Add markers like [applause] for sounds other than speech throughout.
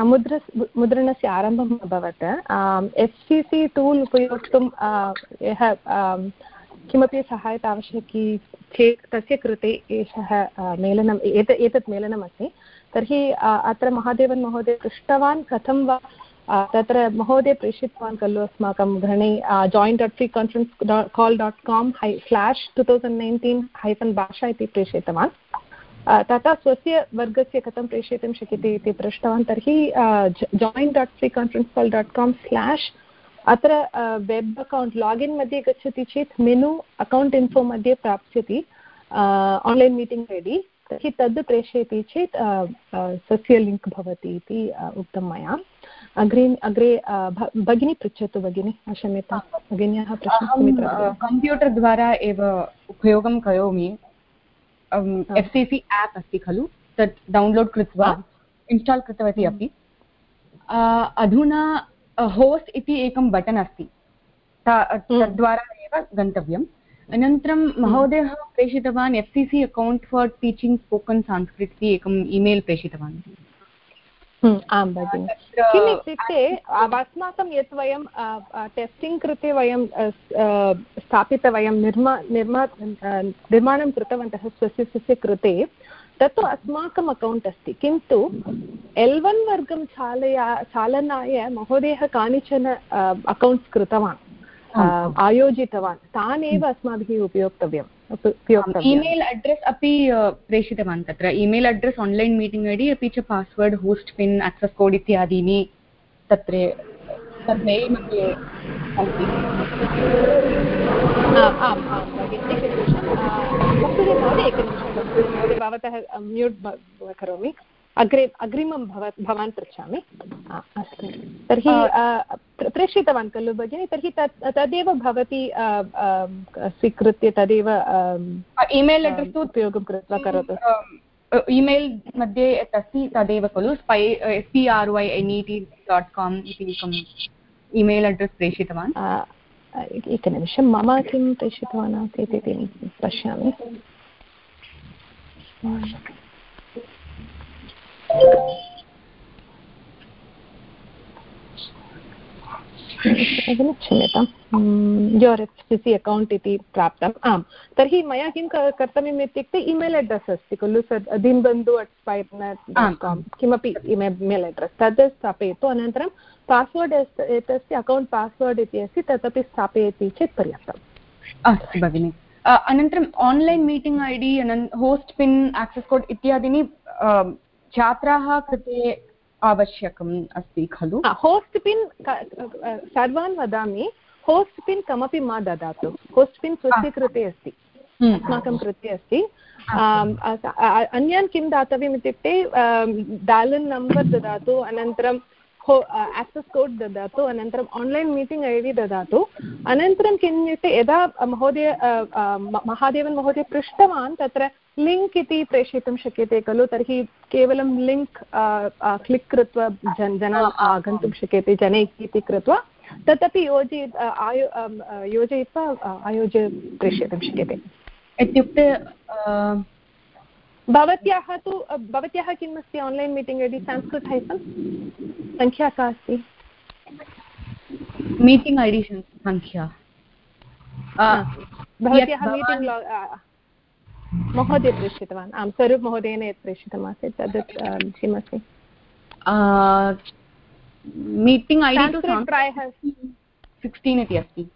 मुद्र, मुद्रणस्य आरम्भम् अभवत्. F C सि tool उपयोक्तुं यः किमपि सहायता आवश्यकी चेत् तस्य कृते एषः मेलनम्, एत, एतत् मेलनमस्ति. तर्हि अत्र महादेवन् महोदय पृष्टवान् कथं वा? तत्र महोदय प्रेषितवान् खलु अस्माकं गणे join dot free conference dot call dot com है slash two thousand nineteen hyphen भाषा इति प्रेषितवान्. तथा स्वस्य वर्गस्य कथं प्रेषयितुं शक्यते इति पृष्टवान्। तर्हि join dot free conference call dot com slash अत्र वेब् अकौण्ट् लागिन् मध्ये गच्छति चेत् मेनु अकौण्ट् इन्फो मध्ये प्राप्स्यति आन्लैन् मीटिङ्ग् रेडि तर्हि तद् प्रेषयति चेत् स्वस्य लिङ्क् भवति इति उक्तं मया। अग्रे अग्रे भगिनी पृच्छतु भगिनी क्षम्यतां भगिन्याः प्रश्नः कम्प्यूटर् द्वारा एव उपयोगं करोमि। एफ् सि सि एप् अस्ति खलु? तत् डौन्लोड् कृत्वा इन्स्टाल् कृतवती अपि। अधुना होस्ट् इति एकं बटन् अस्ति। तद्वारा एव गन्तव्यम्। अनन्तरं महोदयः प्रेषितवान् F C C account for teaching spoken Sanskrit इति एकम् ईमेल् प्रेषितवान्। आं भगिनि किम् इत्युक्ते अस्माकं यत् वयं टेस्टिङ्ग् कृते वयं स्थापित वयं निर्मा निर्मा निर्माणं कृतवन्तः स्वस्य स्वस्य कृते तत्तु अस्माकम् अकौण्ट् अस्ति। किन्तु एल् वन् वर्गं चालया चालनाय महोदयः कानिचन अकौण्ट्स् कृतवान् आयोजितवान् तान् एव अस्माभिः उपयोक्तव्यम्। ईमेल् अड्रेस् अपि प्रेषितवान् तत्र email address online meeting ID अपि च password host pin access code इत्यादीनि तत्र आम् भगिनि एकनिमिषं भवतः म्यूट् करोमि अग्रे अग्रिमं भव भवान् पृच्छामि। अस्तु। तर्हि प्रेषितवान् खलु भगिनि तर्हि तत् तदेव भवती स्वीकृत्य तदेव ईमेल् अड्रेस् तु उपयोगं कृत्वा करोतु। ईमेल् मध्ये यत् अस्ति तदेव खलु स्पै एस् पि आर् वै एन् इ टि डाट् काम् इति एकम् ईमेल् अड्रेस् प्रेषितवान्। एकनिमिषं मम किं प्रेषितवान् आसीत् इति पश्यामि। क्षम्यतां योर् एस् पि सि अकौण्ट् इति प्राप्तम्। आम् तर्हि मया किं कर्तव्यम् इत्युक्ते इमेल् अड्रेस् अस्ति खलु दीनबन्धु अट् काम् किमपि इमेल् अड्रेस् तद् स्थापयतु अनन्तरं पास्वर्ड् एतस्य अकौण्ट् पास्वर्ड् इति अस्ति तदपि स्थापयति चेत् पर्याप्तम्। अस्तु भगिनि। अनन्तरम् online meeting I D host pin access code इत्यादीनि छात्राः कृते आवश्यकम् अस्ति खलु? होस्ट् पिन् सर्वान् वदामि होस्ट् पिन् कमपि मा ददातु। होस्ट् पिन् स्वस्य कृते अस्ति। हम्म। अस्माकं कृते अस्ति। अन्यान् किं दातव्यम् इत्युक्ते डालन् नम्बर् ददातु अनन्तरं आक्सेस् कोड् ददातु अनन्तरम् आन्लैन् मीटिङ्ग् ऐ डि ददातु अनन्तरं किम् इत्युक्ते यदा महोदय महादेवन् महोदय पृष्टवान् तत्र लिङ्क् इति प्रेषयितुं शक्यते खलु तर्हि केवलं लिङ्क् क्लिक् कृत्वा जन जनाः आगन्तुं शक्यते जनैः इति कृत्वा तदपि योजय आयो योजयित्वा आयोज्य प्रेषयितुं शक्यते इत्युक्ते भवत्याः तु भवत्याः किम् अस्ति आन्लैन् मीटिङ्ग् यदि संस्कृत् हैफन् सङ्ख्या का अस्ति? मीटिङ्ग् ऐ डी सङ्ख्या भवत्याः मीटिङ्ग् महोदय प्रेषितवान्। आं स्वरूप् महोदयेन यत् प्रेषितमासीत् तद् किमस्ति? मीटिङ्ग् ऐ डी प्रायः सिक्स्टीन् इति अस्ति।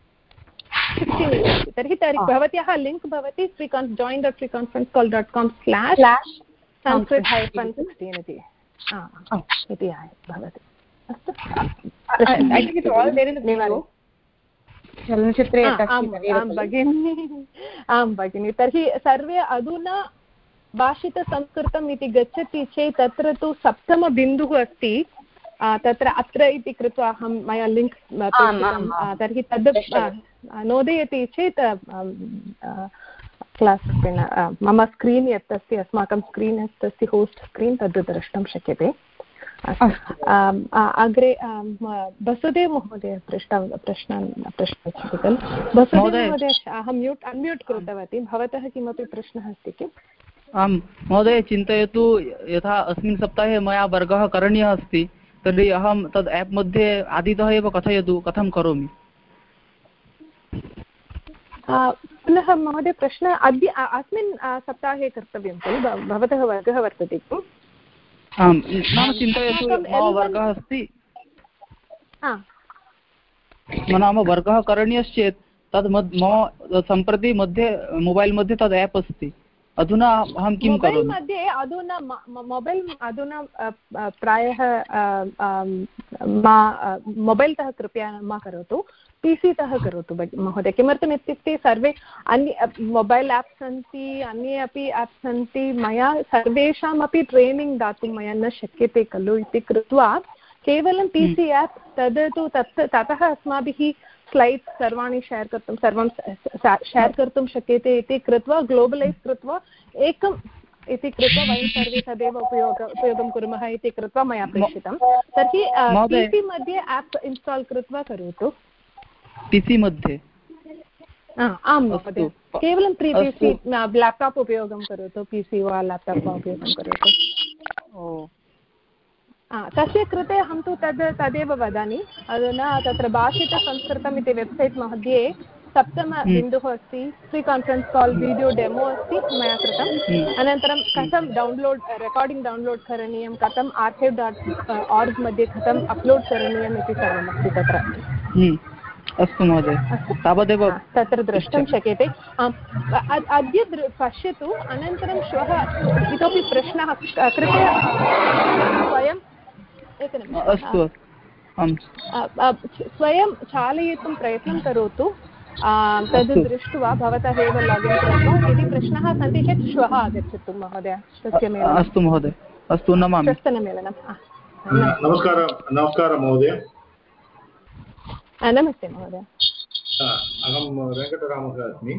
[laughs] तर्हि तर्हि भवत्याः लिङ्क् भवति श्रीकान् join dot free conference call dot com slash Sanskrit hyphen sixteen इति. इति भवति। अस्तु। चलनचित्रे आं भगिनि। आं भगिनि। तर्हि सर्वे अधुना भाषितसंस्कृतम् इति गच्छति चेत् तत्र तु सप्तमबिन्दुः अस्ति। तत्र अत्र इति कृत्वा अहं मया लिङ्क् तर्हि तद् नोदयति चेत् क्लास् मम स्क्रीन् यत् अस्ति अस्माकं स्क्रीन् यत् अस्ति होस्ट् स्क्रीन् तद् द्रष्टुं शक्यते। अग्रे वसुदेव महोदय पृष्ट प्रश्नान् पृष्टवती खलु। वसुदेव महोदय अहं म्यूट् अन्म्यूट् कृतवती। भवतः किमपि प्रश्नः अस्ति किम्? आम् महोदय चिन्तयतु यथा अस्मिन् सप्ताहे मया वर्गः करणीयः अस्ति। तर्हि अहं तद् एप् मध्ये आदितः एव कथयतु कथं करोमि? पुनः महोदय प्रश्नः अद्य अस्मिन् सप्ताहे कर्तव्यं खलु? भवतः वर्गः वर्तते खलु? आम् नाम चिन्तयतु मम वर्गः अस्ति। नाम वर्गः करणीयश्चेत् तद् मम सम्प्रति मध्ये मोबैल् मध्ये तद् एप् अस्ति। अधुना अहं किं करोमि? मध्ये अधुना मोबैल् अधुना प्रायः मा मोबैल् तः कृपया मा करोतु पि सि तः करोतु महोदय। किमर्थम् इत्युक्ते सर्वे अन्य मोबैल् एप् सन्ति अन्ये अपि एप् सन्ति मया सर्वेषामपि ट्रैनिङ्ग् दातुं मया न शक्यते खलु इति कृत्वा केवलं पि सि एप् तद् तु तत् ततः अस्माभिः स्लैड्स् सर्वाणि शेर् कर्तुं सर्वं शेर् कर्तुं शक्यते इति कृत्वा ग्लोबलैस् कृत्वा एकम् इति कृत्वा वयं सर्वे तदेव उपयोग उपयोगं कुर्मः इति कृत्वा मया प्रेषितं। तर्हि पि मध्ये एप् इन्स्टाल् कृत्वा करोतु। पि मध्ये? आं महोदय। केवलं प्री पि सि लेप्टाप् उपयोगं करोतु पि सि वा लेप्टाप् वा उपयोगं करोतु। तस्य कृते अहं तु तद् तदेव वदामि। अधुना तत्र भाषितसंस्कृतम् इति वेब्सैट् मध्ये सप्तमबिन्दुः अस्ति free conference call video demo अस्ति मया कृतम् अनन्तरं कथं डौन्लोड् रेकार्डिङ्ग् डौन्लोड् करणीयं कथम् आर्चैव् डाट् आर्ग् मध्ये कथम् अप्लोड् करणीयम् इति सर्वमस्ति तत्र। अस्तु महोदय। तावदेव तत्र द्रष्टुं शक्यते। अद्य पश्यतु अनन्तरं श्वः इतोपि प्रश्नः कृपया स्वयं अस्तु स्वयं चालयितुं प्रयत्नं करोतु तद् दृष्ट्वा भवतः एव लागिन् कृत्वा यदि प्रश्नाः सन्ति चेत् श्वः आगच्छतु महोदय स्वस्य अस्तु महोदय अस्तु नमामि। नमस्कारः नमस्कारः महोदय। नमस्ते महोदय। अहं वेङ्कटरामः अस्मि।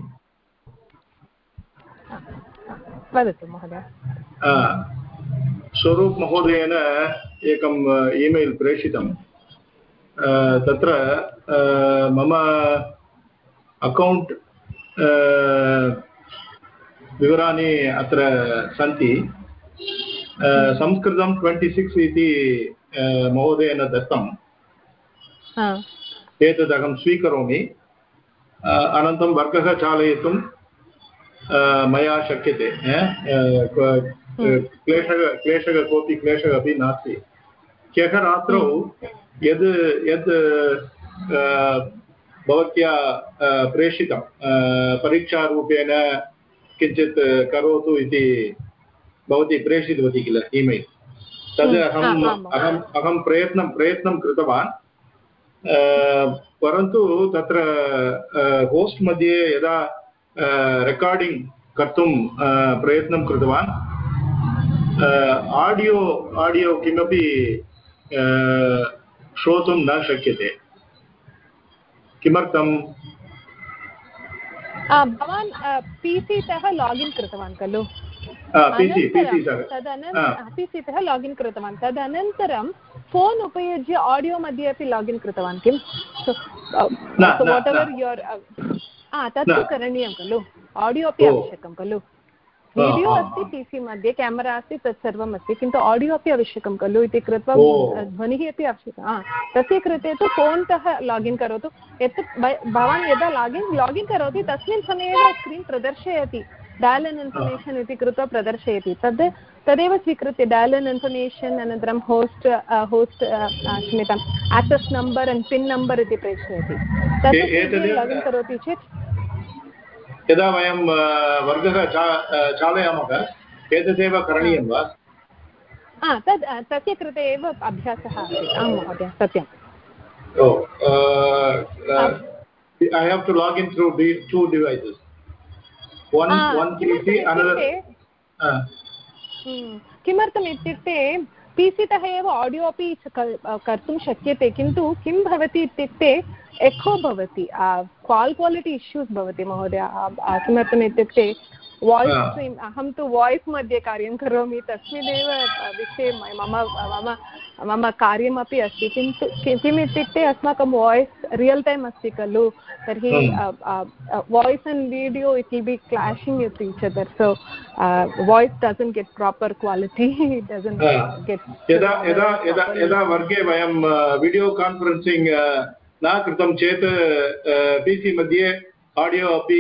वदतु महोदय। स्वरूप् महोदयेन एकम् ईमेल् प्रेषितं तत्र मम अकौण्ट् विवराणि अत्र सन्ति। संस्कृतं ट्वेण्टि सिक्स् इति महोदयेन दत्तम्। एतत् अहं स्वीकरोमि। अनन्तरं वर्गः चालयितुं मया शक्यते क्लेशः क्लेशः कोऽपि क्लेशः अपि नास्ति। ह्यः रात्रौ यद् यद् भवत्या प्रेषितं परीक्षारूपेण किञ्चित् करोतु इति भवती प्रेषितवती किल ईमेल्। तद् अहम् अहम् अहं प्रयत्नं प्रयत्नं कृतवान्। परन्तु तत्र होस्ट् मध्ये यदा रेकार्डिङ्ग् कर्तुं प्रयत्नं कृतवान् आडियो आडियो किमपि श्रोतुं न शक्यते किमर्थम्? भवान् पि सि तः लागिन् कृतवान् खलु तदनन्तरं लागिन् कृतवान् तदनन्तरं फोन् उपयुज्य आडियो मध्ये अपि लागिन् कृतवान् किं वाट् एवर् युर् तत्तु करणीयं खलु आडियो अपि आवश्यकं खलु वीडियो अस्ति पि सि मध्ये केमरा अस्ति तत् सर्वम् अस्ति किन्तु आडियो अपि आवश्यकं खलु? इति कृत्वा ध्वनिः अपि आवश्यकं। तस्य कृते तु फोन् तः लागिन् करोतु। यत् भवान् यदा लागिन् लागिन् करोति तस्मिन् समये एव स्क्रीन् प्रदर्शयति। डायल् एन् इन्फर्मेशन् इति कृत्वा प्रदर्शयति। तद् तदेव स्वीकृत्य डायल् एन् इन्फर्मेशन् अनन्तरं होस्ट् होस्ट् क्षम्यताम् access number and pin number इति प्रेषयति। तत् लागिन् करोति चेत् यदा वयं वर्गः चालयामः एतदेव करणीयं वा तद् तस्य कृते एव अभ्यासः आसीत् आं महोदय सत्यम् I have to log in through the two devices. One, one PC, another. किमर्थम् इत्युक्ते पि तः एव आडियो अपि कर्तुं शक्यते किन्तु किं भवति इत्युक्ते एखो भवति काल् क्वालिटि इश्यूस् भवति महोदय किमर्थम् इत्युक्ते वाय्स् स्ट्रीम् अहं तु वाय्स् मध्ये कार्यं करोमि तस्मिन्नेव विषये मम मम मम कार्यमपि अस्ति किन्तु किम् इत्युक्ते अस्माकं वाय्स् रियल् टैम् अस्ति खलु तर्हि voice and video it will be clashing with each other so voice doesn't get proper quality doesn't get यदा यदा यदा यदा वर्गे वयं वीडियो कान्फरेन्सिङ्ग् न कृतं चेत् पि सि मध्ये आडियो अपि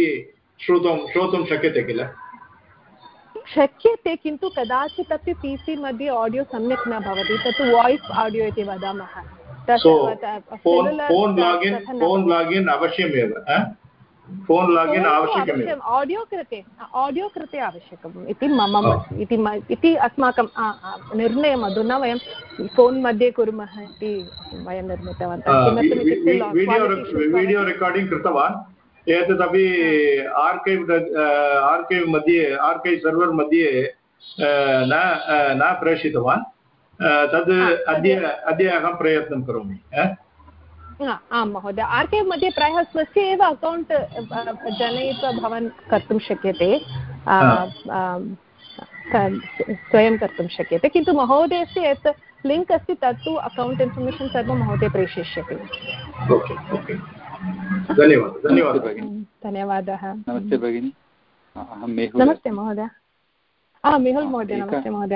श्रोतुं श्रोतुं शक्यते किल? शक्यते किन्तु कदाचित् अपि पि सि मध्ये आडियो सम्यक् न भवति। तत् वाय्स् आडियो इति वदामः। फोन् लागिन् अवश्यमेव फोन् लागिन् आवश्यकमेव आडियो कृते आडियो कृते आवश्यकम्। इति मम इति इति अस्माकं निर्णयम् अधुना वयं फोन् मध्ये कुर्मः इति वयं निर्मितवन्तः वीडियो रेकार्डिङ्ग् कृतवान्। एतदपि आर्कैव् आर्कैव् मध्ये आर्कैव् सर्वर् मध्ये न न प्रेषितवान्। तद् अद्य अद्य अहं प्रयत्नं करोमि आं महोदय। आर्कैव् मध्ये प्रायः स्वस्य एव अकौण्ट् जनयित्वा भवान् कर्तुं शक्यते। स्वयं कर्तुं शक्यते। किन्तु महोदयस्य यत् लिङ्क् अस्ति तत्तु अकौण्ट् इन्फर्मेशन् सर्वं महोदय प्रेषयिष्यति। धन्यवादः धन्यवादः। धन्यवादः। नमस्ते भगिनि। अहं नमस्ते महोदय। मेहुल् महोदय नमस्ते महोदय।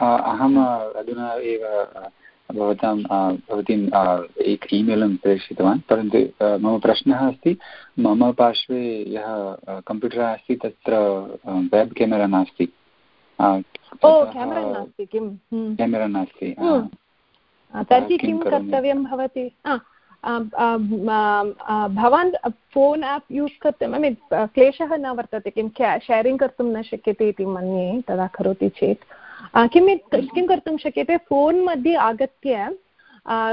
अहम् अधुना एव भवतां भवतीं एक ईमेलं प्रेषितवान् परन्तु मम प्रश्नः अस्ति मम पार्श्वे यः कम्प्यूटर् अस्ति तत्र वेब् केमेरा नास्ति। केमेरा नास्ति तर्हि किं कर्तव्यं भवति? भवान् फोन् आप् यूस् कर्तुम् ऐ मीन् क्लेशः न वर्तते किं शेरिङ्ग् कर्तुं न शक्यते इति मन्ये तदा करोति चेत्। किं किं कर्तुं शक्यते? फोन् मध्ये आगत्य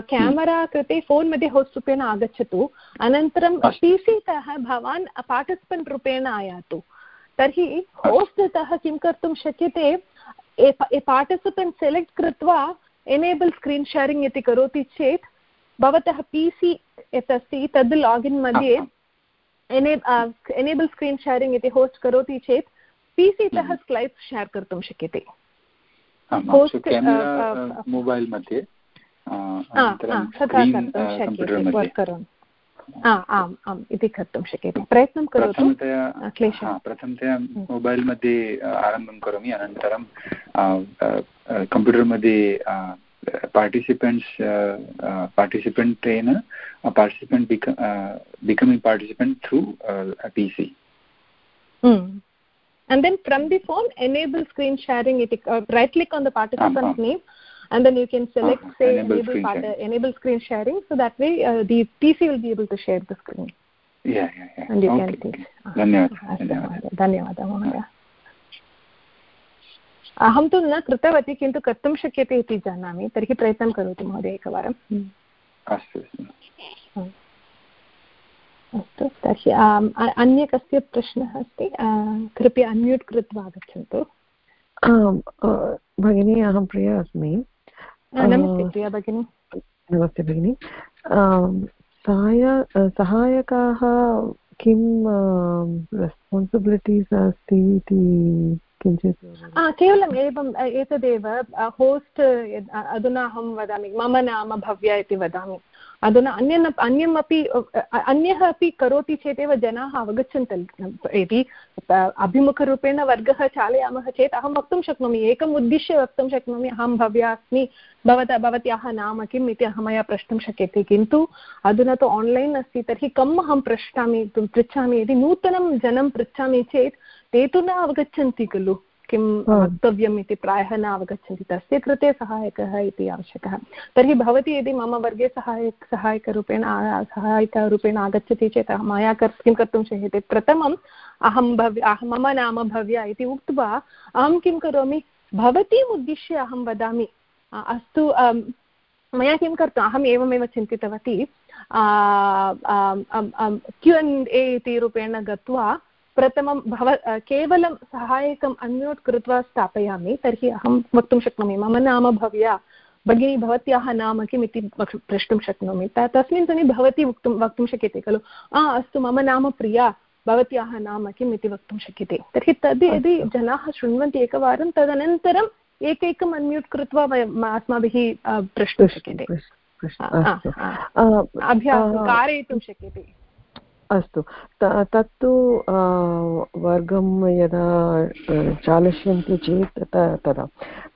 केमरा कृते फोन् मध्ये होस्ट् रूपेण आगच्छतु। अनन्तरं पि सि तः भवान् पार्टिसिपेण्ट् रूपेण आयातु। तर्हि होस्ट् तः किं कर्तुं शक्यते? ए पार्टिसिपेण्ट् सेलेक्ट् कृत्वा एनेबल् स्क्रीन् शेरिङ्ग् इति करोति चेत् भवतः पि सि यत् अस्ति तद् लागिन् मध्ये एने एनेबल् स्क्रीन् शेरिङ्ग् इति होस्ट् करोति चेत् पि सि तः स्लैड्स् शेर् कर्तुं शक्यते। मोबैल् मध्ये आम् आम् प्रथमतया मोबैल् मध्ये आरम्भं करोमि अनन्तरं कम्प्यूटर् मध्ये participants पार्टिसिपेण्टेन participant becoming participant through P C And then from the phone, enable screen sharing. It uh, right click on the participant uh -huh. name, and then you can select -huh. say enable, enable, screen part, enable screen sharing. So that way, uh, the PC will be able to share the screen. Yeah, yeah, yeah. And you okay, can. Okay. धन्यवादः धन्यवादः महोदय अहं तु न कृतवती किन्तु कर्तुं शक्यते इति जानामि तर्हि प्रयत्नं करोतु महोदय एकवारम् अस्तु अस्तु तर्हि अन्य कस्य प्रश्नः अस्ति? कृपया अन्म्यूट् कृत्वा आगच्छन्तु। भगिनी अहं प्रिया अस्मि। नमस्ते प्रिया भगिनी। नमस्ते भगिनि। सहाय सहायकाः किं रेस्पान्सिबिलिटीस् अस्ति इति किञ्चित् केवलम् एवम् एतदेव होस्ट् अधुना अहं वदामि। मम नाम भव्या इति वदामि। अधुना अन्यन् अन्यमपि अन्यः अपि करोति चेदेव जनाः अवगच्छन्ति, यदि अभिमुखरूपेण वर्गः चालयामः चेत् अहं वक्तुं शक्नोमि, एकम् उद्दिश्य वक्तुं शक्नोमि, अहं भव्या अस्मि भवता, भवत्याः नाम किम् इति मया प्रष्टुं शक्यते, किन्तु अधुना तु आन्लैन् अस्ति, तर्हि कम् अहं पृच्छामि पृच्छामि, यदि नूतनं जनं पृच्छामि चेत् ते तु न अवगच्छन्ति खलु। किं वक्तव्यम् इति प्रायः न अवगच्छन्ति तस्य कृते सहायकः इति आवश्यकः। तर्हि भवती यदि मम वर्गे सहायक सहायकरूपेण सहायिकारूपेण आगच्छति चेत् मया कर् किं कर्तुं शक्यते? प्रथमम् अहं भव्य मम नाम भव्या इति उक्त्वा अहं किं करोमि? भवतीम् उद्दिश्य अहं वदामि। अस्तु मया किं कर्तुम् अहम् एवमेव चिन्तितवती। क्यू एन् ए इति रूपेण गत्वा प्रथमं भव केवलं सहायकम् अन्म्यूट् कृत्वा स्थापयामि तर्हि अहं वक्तुं शक्नोमि मम नाम भव्या भगिनी भवत्याः नाम किम् इति प्रष्टुं शक्नोमि। तस्मिन् समये भवती वक्तुं वक्तुं शक्यते खलु? आ अस्तु मम नाम प्रिया भवत्याः नाम किम् इति वक्तुं शक्यते। तर्हि तद् यदि जनाः शृण्वन्ति एकवारं तदनन्तरम् एकैकम् अन्म्यूट् कृत्वा वयम् अस्माभिः प्रष्टुं शक्यते। कारयितुं शक्यते। अस्तु। तत्तु वर्गं यदा चालयन्ति चेत् तदा।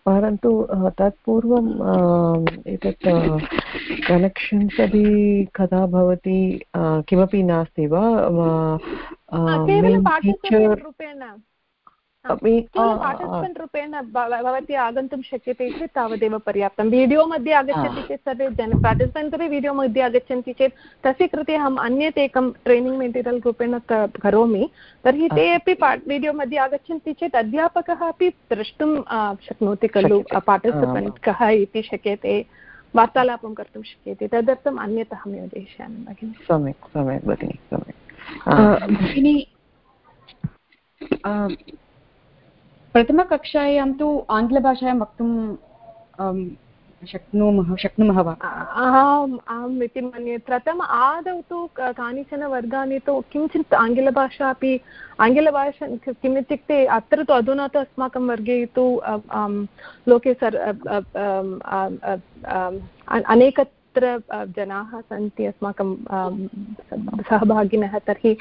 परन्तु तत्पूर्वम् एतत् कनेक्षन्स् अपि कदा भवति किमपि नास्ति वा? पार्टिसिपेण्ट् रूपेण भवती आगन्तुं शक्यते चेत् तावदेव पर्याप्तं. वीडियो मध्ये आगच्छति चेत् सर्वे जन पार्टिसिपेण्ट् अपि वीडियो मध्ये आगच्छन्ति चेत् तस्य कृते अहम् अन्यत् एकं ट्रैनिङ्ग् मेटीरियल् रूपेण करोमि. तर्हि ते अपि वीडियो मध्ये आगच्छन्ति चेत् अध्यापकः अपि द्रष्टुं शक्नोति खलु पार्टिसिपेण्ट् कः इति शक्यते. वार्तालापं कर्तुं शक्यते. तदर्थम् अन्यत् अहं योजयिष्यामि भगिनि. सम्यक् सम्यक् भगिनि सम्यक्. भगिनि प्रथमकक्षायां तु आङ्ग्लभाषायां वक्तुं शक्नुमः शक्नुमः वा? आम् आम् इति मन्ये। प्रथम आदौ तु कानिचन वर्गाणि तु किञ्चित् आङ्ग्लभाषा अपि, आङ्ग्लभाषा किम् इत्युक्ते अत्र तु अधुना तु अस्माकं वर्गे तु लोके सर् अनेकत्र जनाः सन्ति अस्माकं सहभागिनः तर्हि।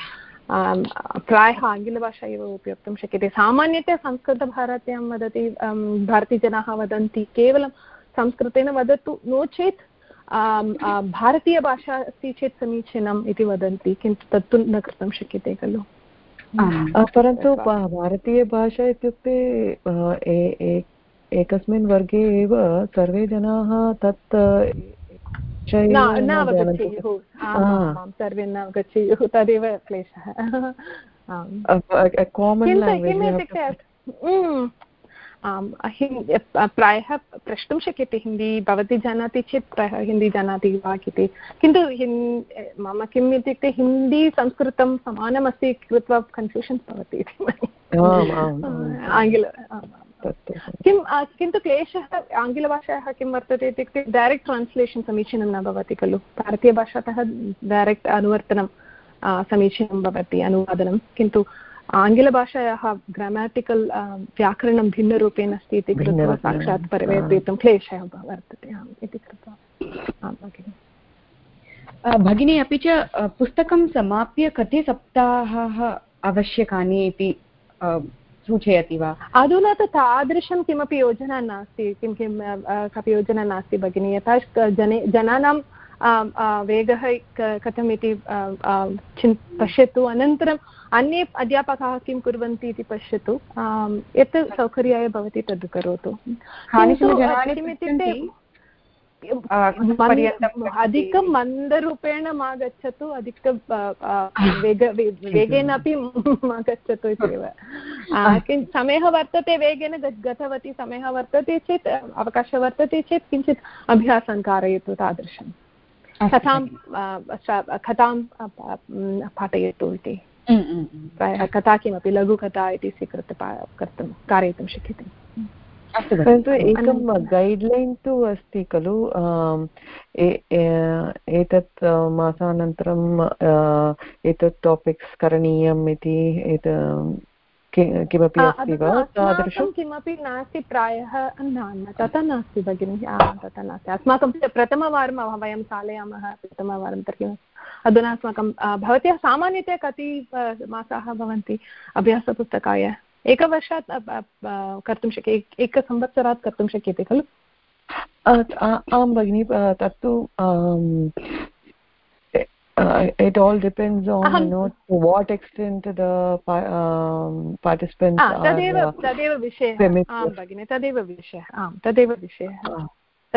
प्रायः आङ्ग्लभाषा एव उपयोक्तुं शक्यते। सामान्यतया संस्कृतभारत्यां वदति भारतीयजनाः वदन्ति। केवलं संस्कृतेन वदतु नो चेत् भारतीयभाषा अस्ति चेत् समीचीनम् इति वदन्ति किन्तु तत्तु न कर्तुं शक्यते खलु। परन्तु भारतीयभाषा इत्युक्ते एकस्मिन् वर्गे एव सर्वे जनाः तत् न अवगच्छेयुः सर्वे न अवगच्छेयुः तदेव क्लेशः। इत्युक्ते प्रायः प्रष्टुं शक्यते हिंदी भवती जानाति चेत् प्रायः हिंदी जानाति वा इति। किन्तु मम किम् इत्युक्ते हिंदी संस्कृतं समानमस्ति कृत्वा कन्फ्यूषन् भवति इति आङ्ग्ल किं किन्तु क्लेशः आङ्ग्लभाषायाः किं वर्तते इत्युक्ते डैरेक्ट् ट्रान्स्लेशन् समीचीनं न भवति खलु। भारतीयभाषातः डैरेक्ट् अनुवर्तनं समीचीनं भवति अनुवादनं। किन्तु आङ्ग्लभाषायाः ग्रामेटिकल् व्याकरणं भिन्नरूपेण अस्ति इति कृत्वा साक्षात् परिवर्तयितुं क्लेशः वर्तते आम् इति कृत्वा। भगिनी। अपि च पुस्तकं समाप्य कति सप्ताहाः आवश्यकानि इति सूचयति वा? अधुना तु तादृशं किमपि योजना नास्ति किं किं कापि योजना नास्ति भगिनि। यथा जने जनानां वेगः कथम् इति चिन् पश्यतु। अनन्तरम् अन्ये अध्यापकाः किं कुर्वन्ति इति पश्यतु। यत् सौकर्याय भवति तद् करोतु। किमित्युक्ते अधिकं मन्दरूपेण मा गच्छतु अधिक वेग वेगेन अपि मा गच्छतु इत्येव समयः वर्तते वेगेन गतवती समयः वर्तते चेत् अवकाशः वर्तते चेत् किञ्चित् अभ्यासं कारयतु तादृशं कथां कथां पाठयतु इति प्रायः कथा किमपि लघुकथा इति स्वीकृत्य कर्तुं कारयितुं शक्यते परन्तु एकं गैड्लैन् तु अस्ति खलु एतत् मासानन्तरम् एतत् टापिक्स् करणीयम् इति किमपि अस्ति वा तादृशं? किमपि नास्ति प्रायः न न तथा नास्ति भगिनि तथा नास्ति। अस्माकं प्रथमवारं वयं चालयामः प्रथमवारं तर्हि। अधुना अस्माकं भवत्याः सामान्यतया कति मासाः भवन्ति? अभ्यासपुस्तकाय? एकवर्षात् कर्तुं शक्य एकसंवत्सरात् कर्तुं शक्यते खलु? आं भगिनि तत्तु it all depends on you know to what extent the um, participants तदेव तदेव विषयः। आं भगिनि तदेव विषयः आं तदेव विषयः।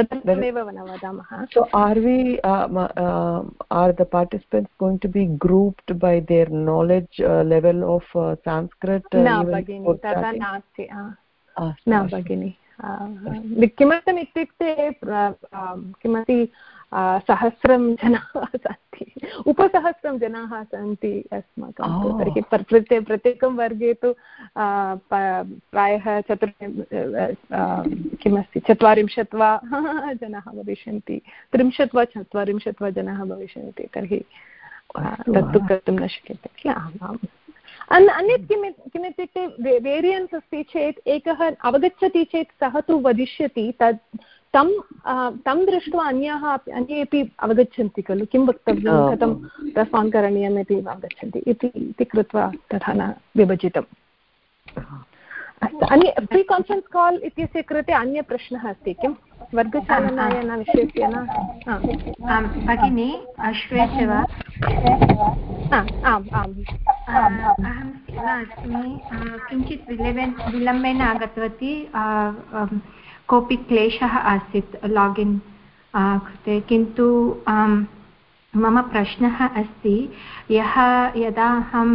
तदर्थमेव वदामः so are we uh, uh, are the participants going to be grouped by their knowledge uh, level of uh, sanskrit uh, न भगिनि तथा नास्ति न भगिनि किमर्थम् इत्युक्ते किमपि सहस्रं जनाः सन्ति। उपसहस्रं जनाः सन्ति अस्माकं तर्हि प्रत्येक प्रत्येकं वर्गे तु प्रायः चतुर् किमस्ति चत्वारिंशत् वा [laughs] जनाः भविष्यन्ति। त्रिंशत् वा चत्वारिंशत् वा जनाः भविष्यन्ति तर्हि तत्तु कर्तुं न शक्यते किल? आम् आम् अन्यत् किम् किमित्युक्ते वेरियन्स् अस्ति चेत् एकः अवगच्छति चेत् सः तु वदिष्यति तत् तं तं दृष्ट्वा अन्याः अपि अन्येपि अवगच्छन्ति खलु? किं वक्तव्यं? कथं रेस्पाण्ड् करणीयम् इति अवगच्छन्ति। इति कृत्वा तथा न विभजितम्। अस्तु अन्य प्री कान्फरेन्स् काल् इत्यस्य कृते अन्यप्रश्नः अस्ति किं? वर्गचालनाय न विषयस्य न? भगिनि श्रूयते वा आम् आम्। अहं अस्मि। किञ्चित् विलम्बेन विलम्बेन आगतवती। कोऽपि क्लेशः आसीत् लागिन् कृते। किन्तु मम प्रश्नः अस्ति, यः, यदा अहं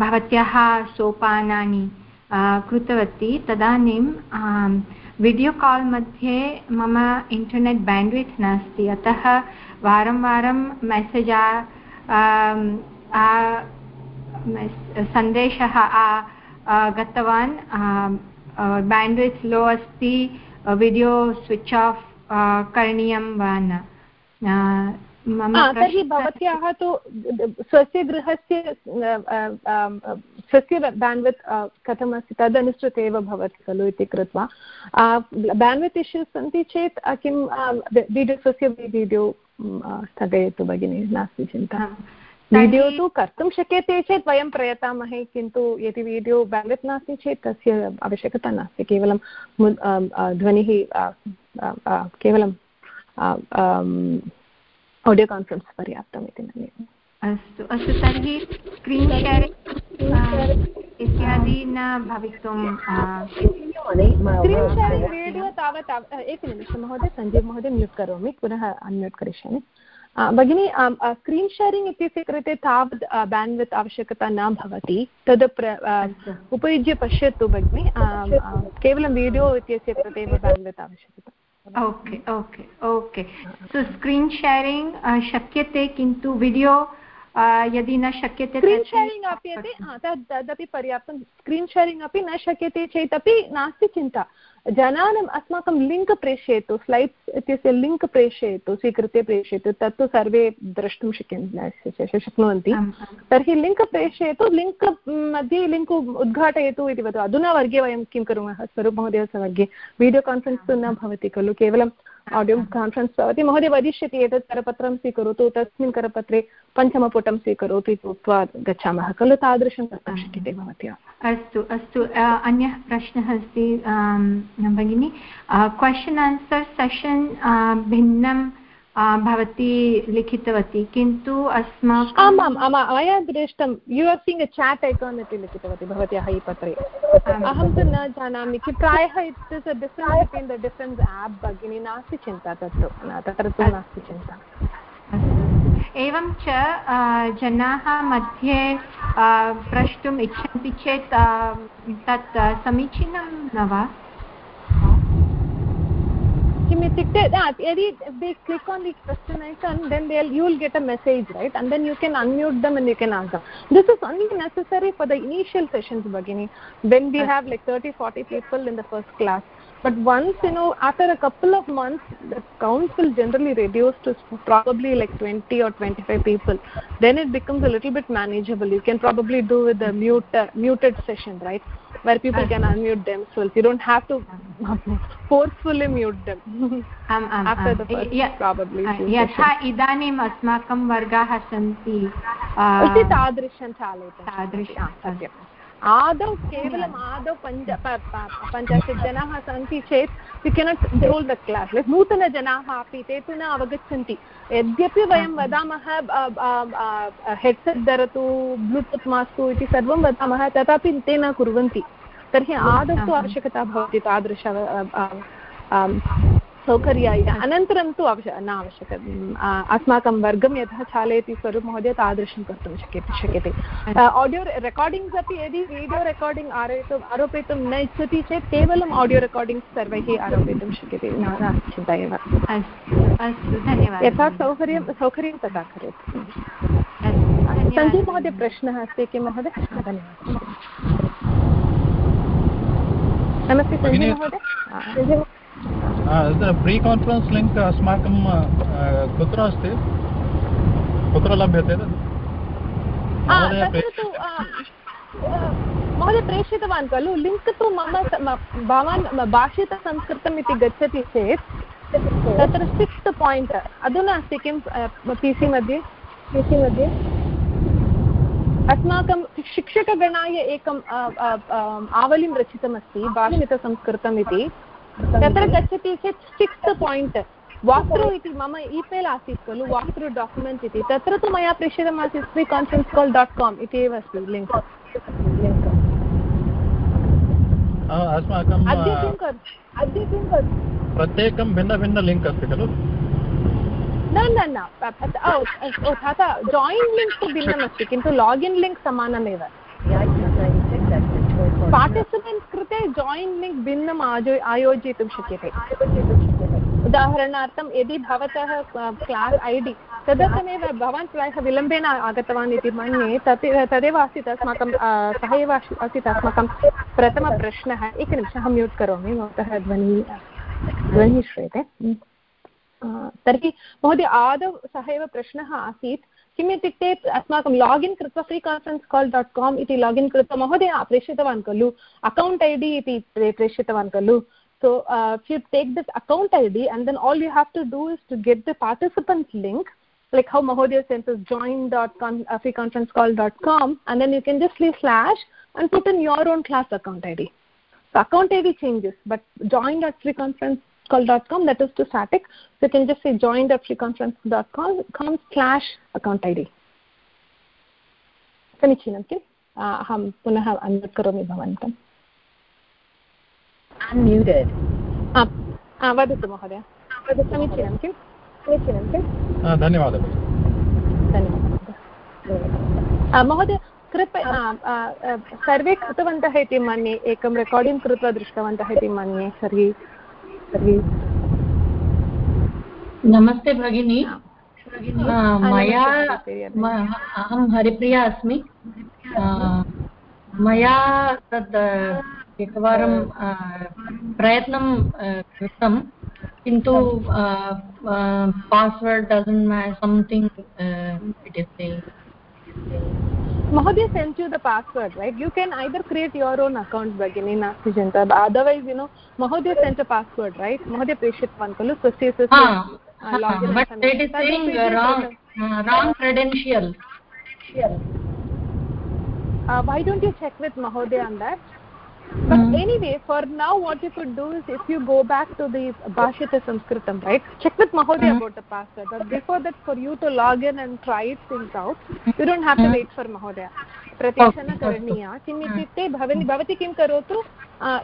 भवत्याः सोपानानि कृतवती तदानीं विडियो काल् मध्ये मम इण्टर्नेट् बेण्ड्विड्त् नास्ति। अतः वारं वारं मेसेज् सन्देशः गतवान् बेण्ड्विड्त् लो अस्ति विडियो स्विच् आफ् करणीयं वा न। तर्हि भवत्याः तु स्वस्य गृहस्य स्वस्य बेण्ड्वित् कथमस्ति? तदनुसृत्य एव भवति खलु इति कृत्वा। बेण्ड्वित् इश्यूस् सन्ति चेत् किं वीडियो स्वस्य वीडियो स्थगयतु भगिनि नास्ति चिन्ता। वीडियो तु कर्तुं शक्यते चेत् वयं प्रयतामहे किन्तु यदि वीडियो बेण्ड्वित् नास्ति चेत् तस्य आवश्यकता नास्ति। केवलं ध्वनिः केवलं आडियो कान्फरेन्स् पर्याप्तम् इति मन्ये अस्तु अस्तु तर्हि स्क्रीन् शेरिङ्ग् इत्यादि न भवितुं स्क्रीन् शेरिङ्ग् वीडियो तावत् एकनिमिषं महोदय सञ्जीव् महोदय म्यूट् करोमि पुनः अन्म्यूट् करिष्यामि। भगिनी स्क्रीन् शेरिङ्ग् इत्यस्य कृते तावत् बेण्ड्वित् आवश्यकता न भवति। तद् प्र उपयुज्य पश्यतु भगिनि। केवलं वीडियो इत्यस्य कृते एव बेण्ड्वित् आवश्यकता। Okay okay okay. So screen sharing शक्यते किन्तु विडियो यदि न शक्यते स्क्रीन् शेरिङ्ग् अपि तद् तदपि पर्याप्तं। स्क्रीन् शेरिङ्ग् अपि न शक्यते चेत् अपि नास्ति चिन्ता। जनानाम् अस्माकं लिङ्क् प्रेषयतु स्लैड्स् इत्यस्य लिङ्क् प्रेषयतु स्वीकृत्य प्रेषयतु तत्तु सर्वे द्रष्टुं शक्यन्ति शक्नुवन्ति। तर्हि लिङ्क् प्रेषयतु लिङ्क् मध्ये लिङ्क् उद्घाटयतु इति वदतु। अधुना वर्गे वयं किं कुर्मः? स्वरूपमहोदयस्य वर्गे। वीडियो कान्फरेन्स् तु न भवति खलु केवलं आडियो कान्फरेन्स् भवति। महोदय, वदिष्यति एतत् करपत्रं स्वीकरोतु, तस्मिन् करपत्रे पञ्चमपुटं स्वीकरोतु इति उक्त्वा गच्छामः। खलु तादृशं कर्तुं शक्यते भवत्या। अस्तु अस्तु। अन्यः प्रश्नः अस्ति भगिनि। क्वशन् आन्सर् सेशन् भिन्नं भवती लिखितवती किन्तु अस्माकम् आम् आम् मया दृष्टं यु आर् सिङ्ग् चाट् ऐकान् इति लिखितवती भवत्याः ई पत्रे। अहं तु न जानामि कि प्रायः it's is different between the different app भगिनी नास्ति चिन्ता तत्तु तत्र तु नास्ति चिन्ता। एवं च जनाः मध्ये प्रष्टुम् इच्छन्ति चेत् तत् समीचीनं न वा? किम् इत्युक्ते यदि they click on the question icon then they'll you will get a message right and then you can unmute them and you can ask them this is only necessary for the initial sessions bagini when we have like 30 40 people in the first class but once you know after a couple of months the count will generally reduce to probably like 20 or 25 people then it becomes a little bit manageable you can probably do with the mute uh, muted session right where people can unmute themselves. You don't have to [laughs] forcefully mute them. After the first probably यथा इदानीम् अस्माकं वर्गाः सन्ति तादृशं चालयति तादृशं सत्यम् आदौ केवलम् आदौ पञ्च पञ्चाशत् जनाः सन्ति चेत् you cannot roll the class like नूतनजनाः अपि ते तु न अवगच्छन्ति यद्यपि वयं वदामः हेड्सेट् धरतु ब्लूटूत् मास्तु इति सर्वं वदामः तथापि ते न कुर्वन्ति तर्हि आदौ तु आवश्यकता भवति तादृश सौकर्याय अनन्तरं तु आवश्य न आवश्यकम् अस्माकं वर्गं यथा चालयति स्वरूप महोदय तादृशं कर्तुं शक्यते शक्यते। आडियो रेकार्डिङ्ग्स् अपि यदि वीडियो रेकार्डिङ्ग् आरोपितुम् आरोपयितुं न इच्छति चेत् केवलम् आडियो रेकार्डिङ्ग्स् सर्वैः आरोपयितुं शक्यते चिन्ता एव। अस्तु धन्यवादः। यथा सौकर्यं सौकर्यं तथा करोतु। सञ्जीव् महोदय प्रश्नः अस्ति किं महोदय? धन्यवादः। नमस्ते सञ्जीव् महोदय प्री कान्फरेन्स् लिङ्क् अस्माकं कुत्र अस्ति। कुत्र लभ्यते महोदय प्रेषितवान् खलु। लिङ्क् तु मम भवान् भाषितसंस्कृतम् इति गच्छति चेत् तत्र सिक्स्त् पायिण्ट् अधुना अस्ति किं पि सि मध्ये? पि सि मध्ये? अस्माकं शिक्षकगणाय एकम् आवलिं रचितमस्ति भाषितसंस्कृतम् इति। तत्र गच्छति चेत् सिक्स्त् पायिण्ट् वाक् इति मम ईमेल् आसीत् खलु वाक् डाक्युमेण्ट् इति। तत्र तु मया प्रेषितमासीत् free conference call dot com इति एव अस्ति लिङ्क्। अस्माकं प्रत्येकं भिन्नभिन्न लिङ्क् अस्ति खलु। न न न तथा जायिन् लिङ्क् तु भिन्नमस्ति किन्तु लागिन् लिङ्क् समानमेव पार्टिसिपेण्ट् कृते जायिन् लिङ्क् भिन्नम् आयो आयोजयितुं शक्यते। उदाहरणार्थं यदि भवतः क्लास् ऐ डि तदर्थमेव भवान् प्रायः विलम्बेन आगतवान् इति मन्ये तत् तदेव आसीत् अस्माकं सः एव आसीत् अस्माकं प्रथमप्रश्नः। एकनिमिषम् अहं म्यूट् करोमि भवतः ध्वनिः ध्वनिः श्रूयते। तर्हि महोदय आदौ सः एव प्रश्नः आसीत् किम् इत्युक्ते अस्माकं लागिन् कृत्वा free conference call dot com इति लागिन् कृत्वा महोदय प्रेषितवान् खलु अकौण्ट् ऐ डि इति प्रेषितवान् खलु so uh, if you take this account id and then all you have to do is to get the participant link like how mahodaya sent us join.freeconferencecall.com and then you can just leave slash and put in your own class account id so account id changes but join.freeconferencecall.com that is to static so you can just say join.freeconference.com slash account id समीचीनं किम् अहं पुनः unmute करोमि भवन्तम् unmuted वदतु महोदय समीचीनं किं समीचीनं किं धन्यवादः धन्यवादः महोदय कृपया सर्वे कृतवन्तः इति मन्ये एकं रेकार्डिङ्ग् कृत्वा दृष्टवन्तः इति मन्ये सर्वे सर्वे नमस्ते भगिनी। मया अहं हरिप्रिया अस्मि। मया तद् एकवारं प्रयत्नं कृतं। किन्तु password doesn't something it is Mahodaya sent you the password, right? You can either create your own account, Bhagini, Nasti Janta. Otherwise, you know, Mahodaya sent a password, right? Mahodaya Preshitvan, Kalu, Swasti Ah, login but it is saying uh, wrong, uh, wrong credential. Uh, why don't you check with Mahodaya on that? But mm. anyway, for now, what you could do is if you go back to the Bhashita Sanskritam, right? Check with Mahodaya mm. about the password. But before that, for you to log in and try things out, you don't have to wait for Mahodaya. प्रतीक्षा न करणीया किम् इत्युक्ते भवति भवती किं करोतु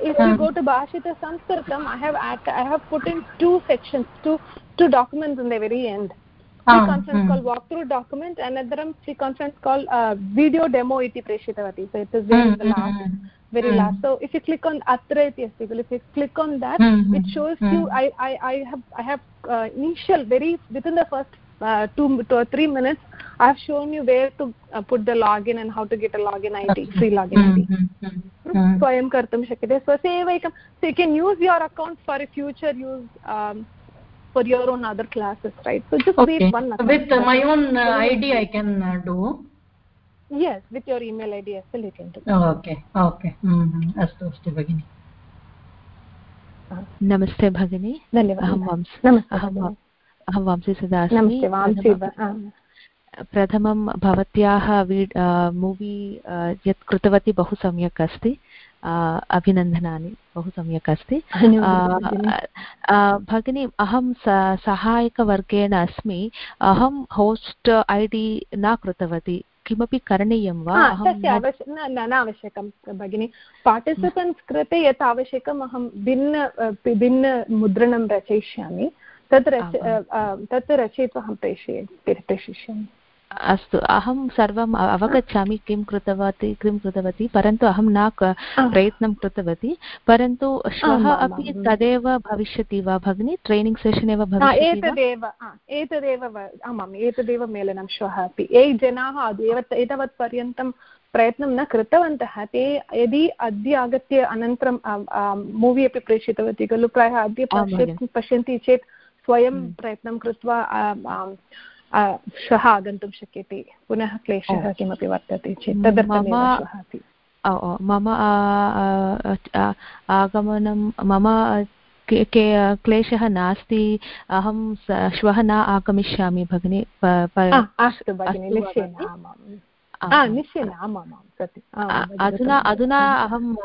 if you go to भाषित संस्कृतम् I have I have put in two sections to two documents in the very end free conference call walkthrough document another free conference call uh, video demo iti preshitavati so it is there in the last very last so if you click on atra iti asti if you click on that it shows you i i i have i have uh, initial very within the first uh, two to three minutes i have shown you where to uh, put the login and how to get a login id free login id स्वयं कर्तुं शक्यते स्वस्य एव एकं so you can use your account for a future use um, for your own other classes right so just okay. create one account. with uh, my own uh, id i can uh, do yes with your email id as well you can do oh, okay okay. अस्तु अस्तु भगिनि। नमस्ते भगिनि। धन्यवादः। अहं वांसी सदा अस्मि प्रथमं भवत्याः मूवी यत् कृतवती बहु सम्यक् अस्ति। अभिनन्दनानि बहु सम्यक् अस्ति। भगिनी। अहं सहायकवर्गेण अस्मि। अहं होस्ट् ऐ डि न कृतवती। किमपि करणीयं वा? न आवश्यकं भगिनि। पार्टिसिपेण्ट्स् कृते यत् आवश्यकम् अहं भिन्न भिन्नमुद्रणं रचयिष्यामि। तत् रच तत् रचयित्वा अहं प्रेषय प्रेषयिष्यामि अस्तु अहं सर्वम् अवगच्छामि किं कृतवती किं कृतवती परन्तु अहं न प्रयत्नं कृतवती परन्तु श्वः अपि तदेव भविष्यति वा भगिनि? ट्रैनिङ्ग् सेशन् एव एतदेव एतदेव आमाम् एतदेव मेलनं श्वः अपि। ये जनाः एतावत् पर्यन्तं प्रयत्नं न कृतवन्तः ते यदि अद्य आगत्य अनन्तरं मूवी अपि प्रेषितवती खलु प्रायः अद्य पश्यन्ति चेत् स्वयं प्रयत्नं कृत्वा श्वः आगन्तुं शक्यते। पुनः क्लेशः किमपि वर्तते चेत् तदर्थमेव मम आगमनं मम क्लेशः नास्ति अहं श्वः न आगमिष्यामि भगिनि अस्तु भगिनि निश्चयेन सत्यम् अधुना अधुना अहम्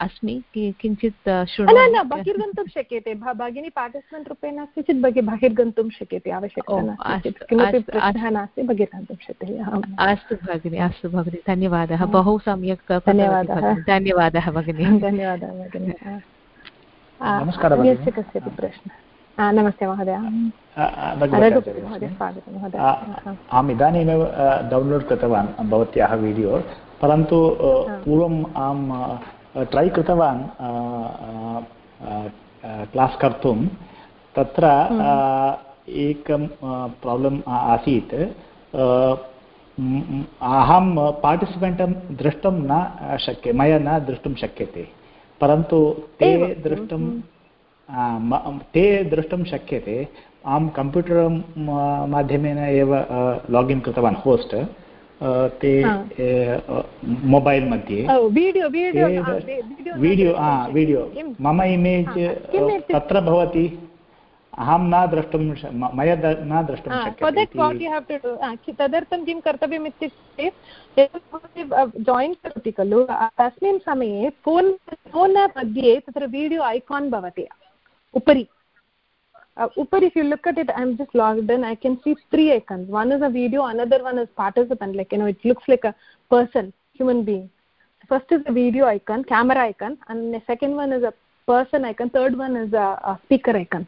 अस्मि किञ्चित् न बहिर्गन्तुं शक्यते। भगिनी पार्टिसिपेण्ट् रूपेण अस्ति चेत् बहिर्गन्तुं शक्यते आवश्यकता किमपि प्रश्नः नास्ति बहिर्गन्तुं शक्यते अस्तु भगिनि अस्तु भगिनि धन्यवादः। बहु सम्यक् धन्यवादः। धन्यवादः भगिनि। [laughs] धन्यवादः भगिनि। नमस्कारः कस्यपि प्रश्नः? नमस्ते महोदय। अहम् इदानीमेव डौन्लोड् कृतवान् भवत्याः वीडियो परन्तु पूर्वम् अहं ट्रै कृतवान् क्लास् कर्तुं तत्र एकं प्राब्लम् आसीत्। अहं पार्टिसिपेण्टं द्रष्टुं न शक्य मया न द्रष्टुं शक्यते। परन्तु ते द्रष्टुं ते द्रष्टुं शक्यते। अहं कम्प्यूटर् माध्यमेन एव लागिन् कृतवान् होस्ट् ते मोबैल् मध्ये। वीडियो वीडियो मम इमेज् तत्र भवति। अहं न द्रष्टुं मया न द्रष्टुं शक्यते। तदर्थं किं कर्तव्यम् इत्युक्ते जायिन् करोति खलु तस्मिन् समये फोन् फोन् मध्ये तत्र वीडियो ऐकान् भवति। उपरि uh, upper if you look at it i'm just logged in i can see three icons one is a video another one is participant like you know it looks like a person human being first is a video icon camera icon and the second one is a person icon third one is a, a speaker icon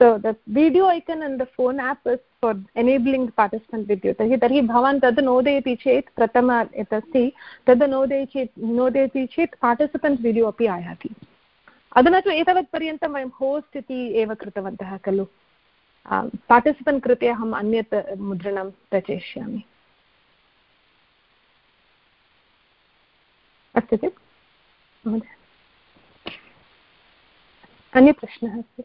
so the video icon and the phone app is for enabling the participant video तर्हि तर्हि भवान् तद् नोदयति चेत् प्रथम यत् अस्ति तद् नोदयति चेत् नोदयति चेत् पार्टिसिपेण्ट् वीडियो अपि आयाति अधुना तु एतावत्पर्यन्तं वयं होस्ट् इति एव कृतवन्तः खलु? पार्टिसिपेण्ट् कृते अहम् अन्यत् मुद्रणं रचयिष्यामि। अस्तु चेत् महोदय। अन्यप्रश्नः अस्ति?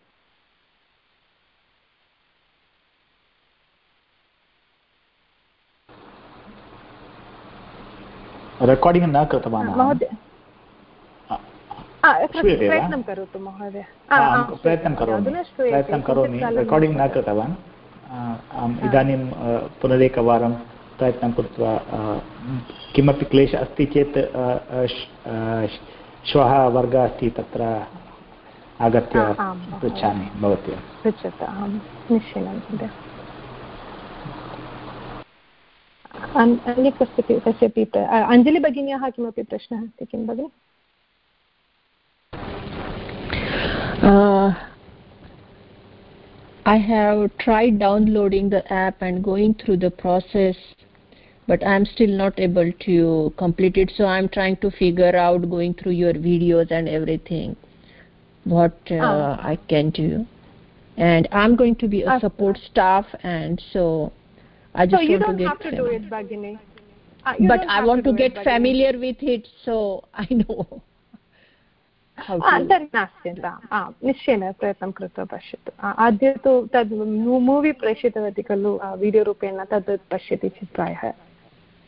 रेकार्डिङ्ग् न कृतवान् महोदय। प्रयत्नं करोतु महोदय प्रयत्नं करोमि प्रयत्नं करोमि रेकार्डिङ्ग् न कृतवान् अहम् इदानीं पुनरेकवारं प्रयत्नं कृत्वा किमपि क्लेशः अस्ति चेत् श्वः वर्गः अस्ति तत्र आगत्य पृच्छामि भवत्या पृच्छतु अहं निश्चयेन अन्य कस्यपि कस्यपि अञ्जलिभगिन्याः किमपि प्रश्नः अस्ति किं भगिनि Uh, I have tried downloading the app and going through the process, but I'm still not able to complete it. So I'm trying to figure out going through your videos and everything, what uh, oh. I can do. And I'm going to be a support staff, and so I just so you want to get. to do it, Bhagini. Uh, but I want to, to get familiar with it, so [laughs] I know. तर्हि नास्ति निश्चयेन प्रयत्नं कृत्वा पश्यतु अद्य तु तद् movie प्रेषितवती खलु वीडियो रूपेण तद् पश्यति चेत् प्रायः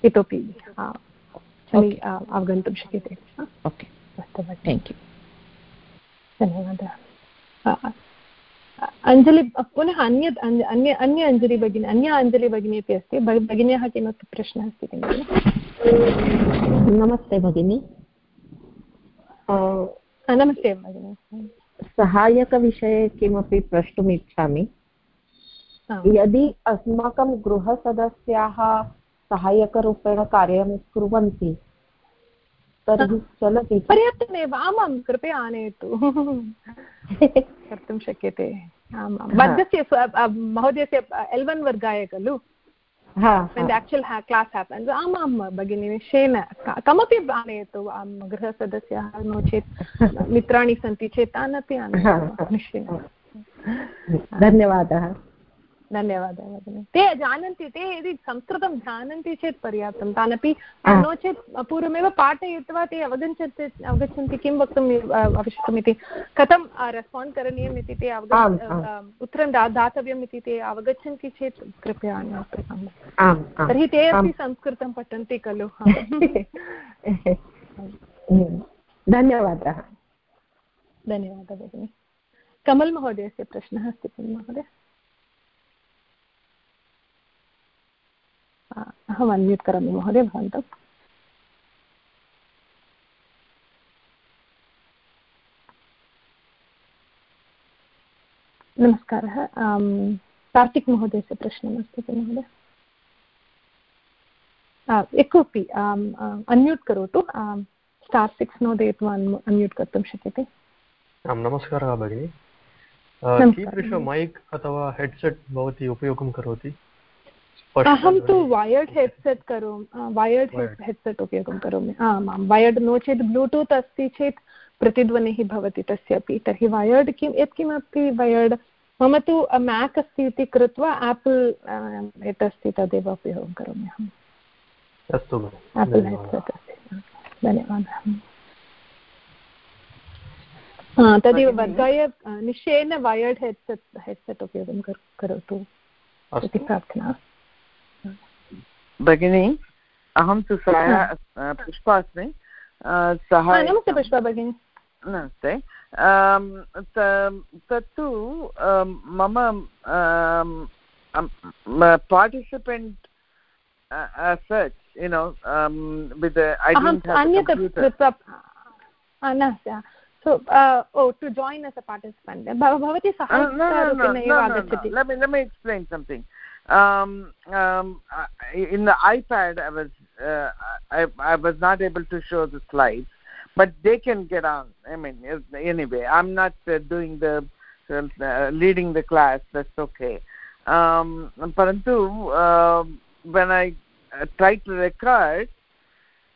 इतोपि अवगन्तुं शक्यते अस्तु थेङ्क् यू धन्यवादः अञ्जलि पुनः अन्यत् अन्य अन्य अञ्जलि भगिनी अन्य अञ्जलि भगिनी अपि अस्ति भगिन्याः किमपि प्रश्नः अस्ति किं नमस्ते भगिनी नमस्ते भगिनि। सहायकविषये किमपि प्रष्टुम् इच्छामि यदि अस्माकं गृहसदस्याः सहायकरूपेण कार्यं कुर्वन्ति तर्हि चलति। पर्याप्तमेव। आमां कृपया आनयतु। [laughs] कर्तुं शक्यते। आमां। वर्गस्य महोदयस्य एल् वन् वर्गाय खलु? When the actual class happens. आमां भगिनि निश्चयेन. कमपि आनयतु गृहसदस्याः नो चेत् मित्राणि सन्ति चेत् तान् आनयतु. निश्चयेन. धन्यवादः। धन्यवादः भगिनि ते जानन्ति ते यदि संस्कृतं जानन्ति चेत् पर्याप्तं। तानपि नो चेत् पूर्वमेव पाठयित्वा ते अवगच्छन्ति अवगच्छन्ति किं वक्तुम् आवश्यकमिति कथं रेस्पाण्ड् करणीयम् इति ते अवगच्छ उत्तरं दा दातव्यम् इति ते अवगच्छन्ति चेत् कृपया तर्हि ते अपि संस्कृतं पठन्ति खलु। [laughs] धन्यवादः। धन्यवादः भगिनि। कमल् महोदयस्य प्रश्नः अस्ति किं महोदय। अहम् अन्म्यूट् करोमि महोदय भवन्तम् नमस्कारः। कार्तिक् महोदयस्य प्रश्नमस्ति किल महोदय? यः कोऽपि अन्म्यूट् करोतु। स्टार् सिक्स् नोदयित्वा अन्म्यूट् कर्तुं शक्यते। आं नमस्कारः भगिनि। कीदृश मैक् अथवा हेड्सेट् भवती उपयोगं करोति? अहं तु वयर्ड् हेड्सेट् करोमि वयर्ड् हेड्सेट् उपयोगं करोमि। आम् आं वयर्ड् नो चेत् ब्लूटूत् अस्ति चेत् प्रतिध्वनिः भवति तस्य अपि तर्हि वयर्ड् किं यत्किमपि वयर्ड् मम तु मेक् अस्ति इति कृत्वा आपल् यत् अस्ति तदेव उपयोगं करोमि अहम्। अस्तु आपल् हेड्सेट् अस्ति। धन्यवादः। तदेव वर्गाय निश्चयेन वयर्ड् हेड्सेट् हेड्सेट् उपयोगं करोतु। इति प्रार्थना। भगिनी अहं तु पुष्पा अस्मि सः नमस्ते पुष्पा भगिनी नमस्ते तत्तु मम participant um, so uh, oh to join as a participant bhavati agachati let me let me explain something um, um, in the ipad i was uh, I, I was not able to show the slides but they can get on i mean anyway i'm not uh, doing the uh, leading the class that's okay. Um parantu uh, when i uh, try to record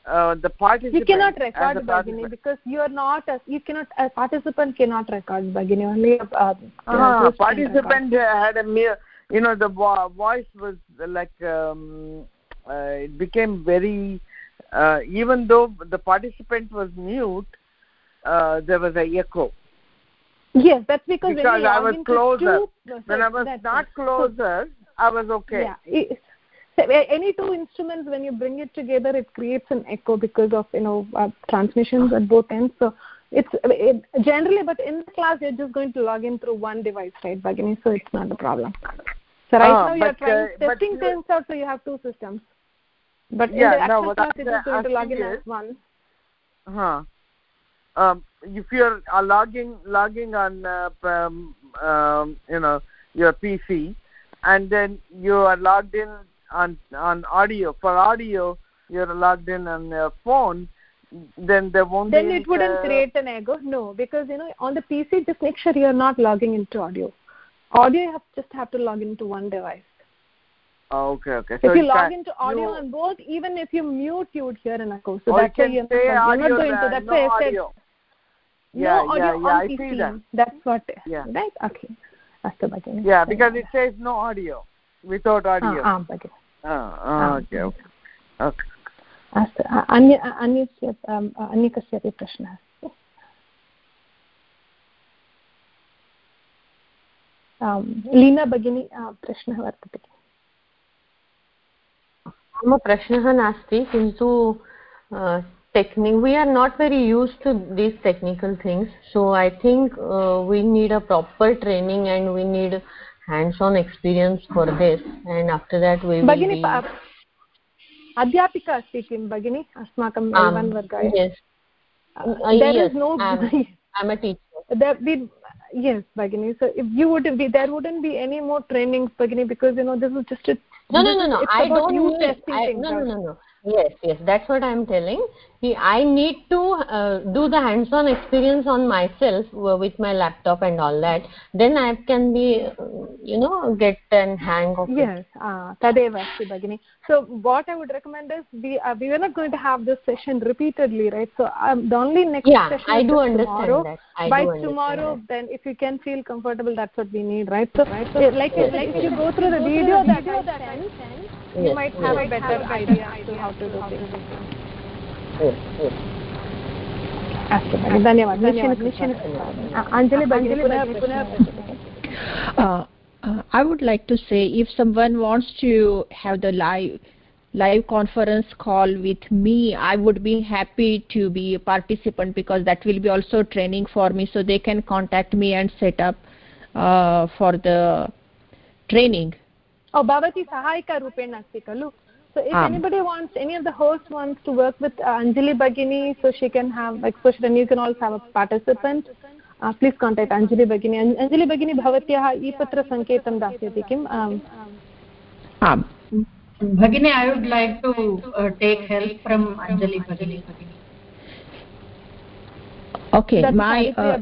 uh, the participant you cannot record bagini because you are not a, you cannot a participant cannot record bagini only a uh, uh, participant had a mere you know the vo voice was like um, uh, it became very uh, even though the participant was mute uh, there was a echo. Yes that's because, because i was closer. when i was not closer i was okay. Yeah any two instruments when you bring it together it creates an echo because of you know uh, transmissions at both ends. So it's it, generally but in the class you're just going to log in through one device right bagini so it's not a problem so right uh, now you're trying uh, testing things out so you have two systems. But yeah, in the actual no, class you're just going to log in is, as one. Huh. Um, if you're uh, logging logging on uh, um, um, you know your pc and then you are logged in on on audio for audio you're logged in on your phone then there won't then it wouldn't uh, create an echo no because you know on the pc just make sure you're not logging into audio audio you have just have to log into one device oh, okay okay if so you you log can, into audio you, on both even if you mute you would hear an echo so oh, that's you why can you're, say you're audio, not going to uh, that's no why I said audio. no yeah, audio yeah, yeah, on I PC. see that. that's what yeah right okay अस्तु भगिनि yeah because it says no audio without audio आं भगिनि okay okay okay अस्तु अन्य अन्यस्य अन्य कस्यापि प्रश्नः लीना भगिनी प्रश्नः वर्तते मम प्रश्नः नास्ति किन्तु technique we are not very used to these technical things so I think we need a proper training and we need hands on experience for this and after that we भगिनि अध्यापिका अस्ति किं भगिनि अस्माकं वर्गः yes bagini so if you would be there wouldn't be any more trainings bagini because you know this is just a no no no no. i don't use I, no no no no yes yes that's what i'm telling. I need to uh, do the hands on experience on myself uh, with my laptop and all that. Then i can be you know get an hang of yes uh, tadeva bagini so what i would recommend is we uh, we are not going to have this session repeatedly right? So um, the only next yeah, session i do understand tomorrow. that. I by tomorrow that. then if you can feel comfortable that's what we need right? So, right, so like, yes. like if you go through the video that i sent you yes, might have yes. a better idea as to how to do things अस्तु भगिनि धन्यवादः अञ्जलि भगिनी पुनः पुनः uh, I would like to say if someone wants to have the live live conference call with me, I would be happy to be a participant because that will be also training for me. So they can contact me and set up uh, for the training. Oh, भवती सहायिकारूपेण अस्ति खलु so if um, anybody wants any of the hosts wants to work with uh, anjali bagini so she can have exposure and you can also have a participant uh, please contact anjali bagini anjali bagini e-patra sanketam dasyati kim um, um bhagini i would like to uh, take help from anjali bagini okay That's my uh,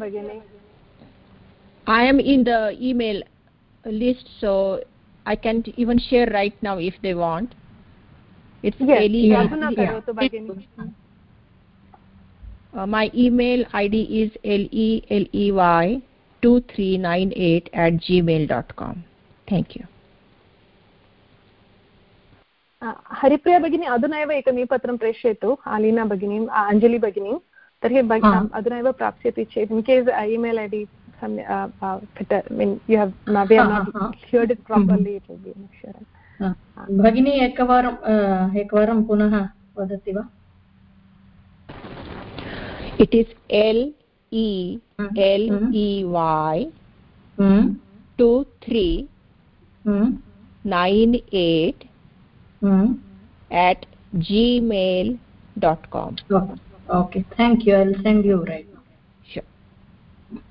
i am in the email list so i can even share right now if they want it's yes, Eli. Yeah. Uh, my email ID is leley two three nine eight at gmail dot com. Thank you. Haripriya भगिनी अधुना एव एकम् ईपत्रं प्रेषयतु आलीना भगिनी अञ्जलि भगिनी तर्हि अधुना एव प्राप्स्यति चेत् in case email I D mean you have we have not heard it properly it will be assurance भगिनी एकवारं एकवारं पुनः वदति वा it is L E L E Y two three nine eight at gmail dot com okay thank you i'll send you right now sure um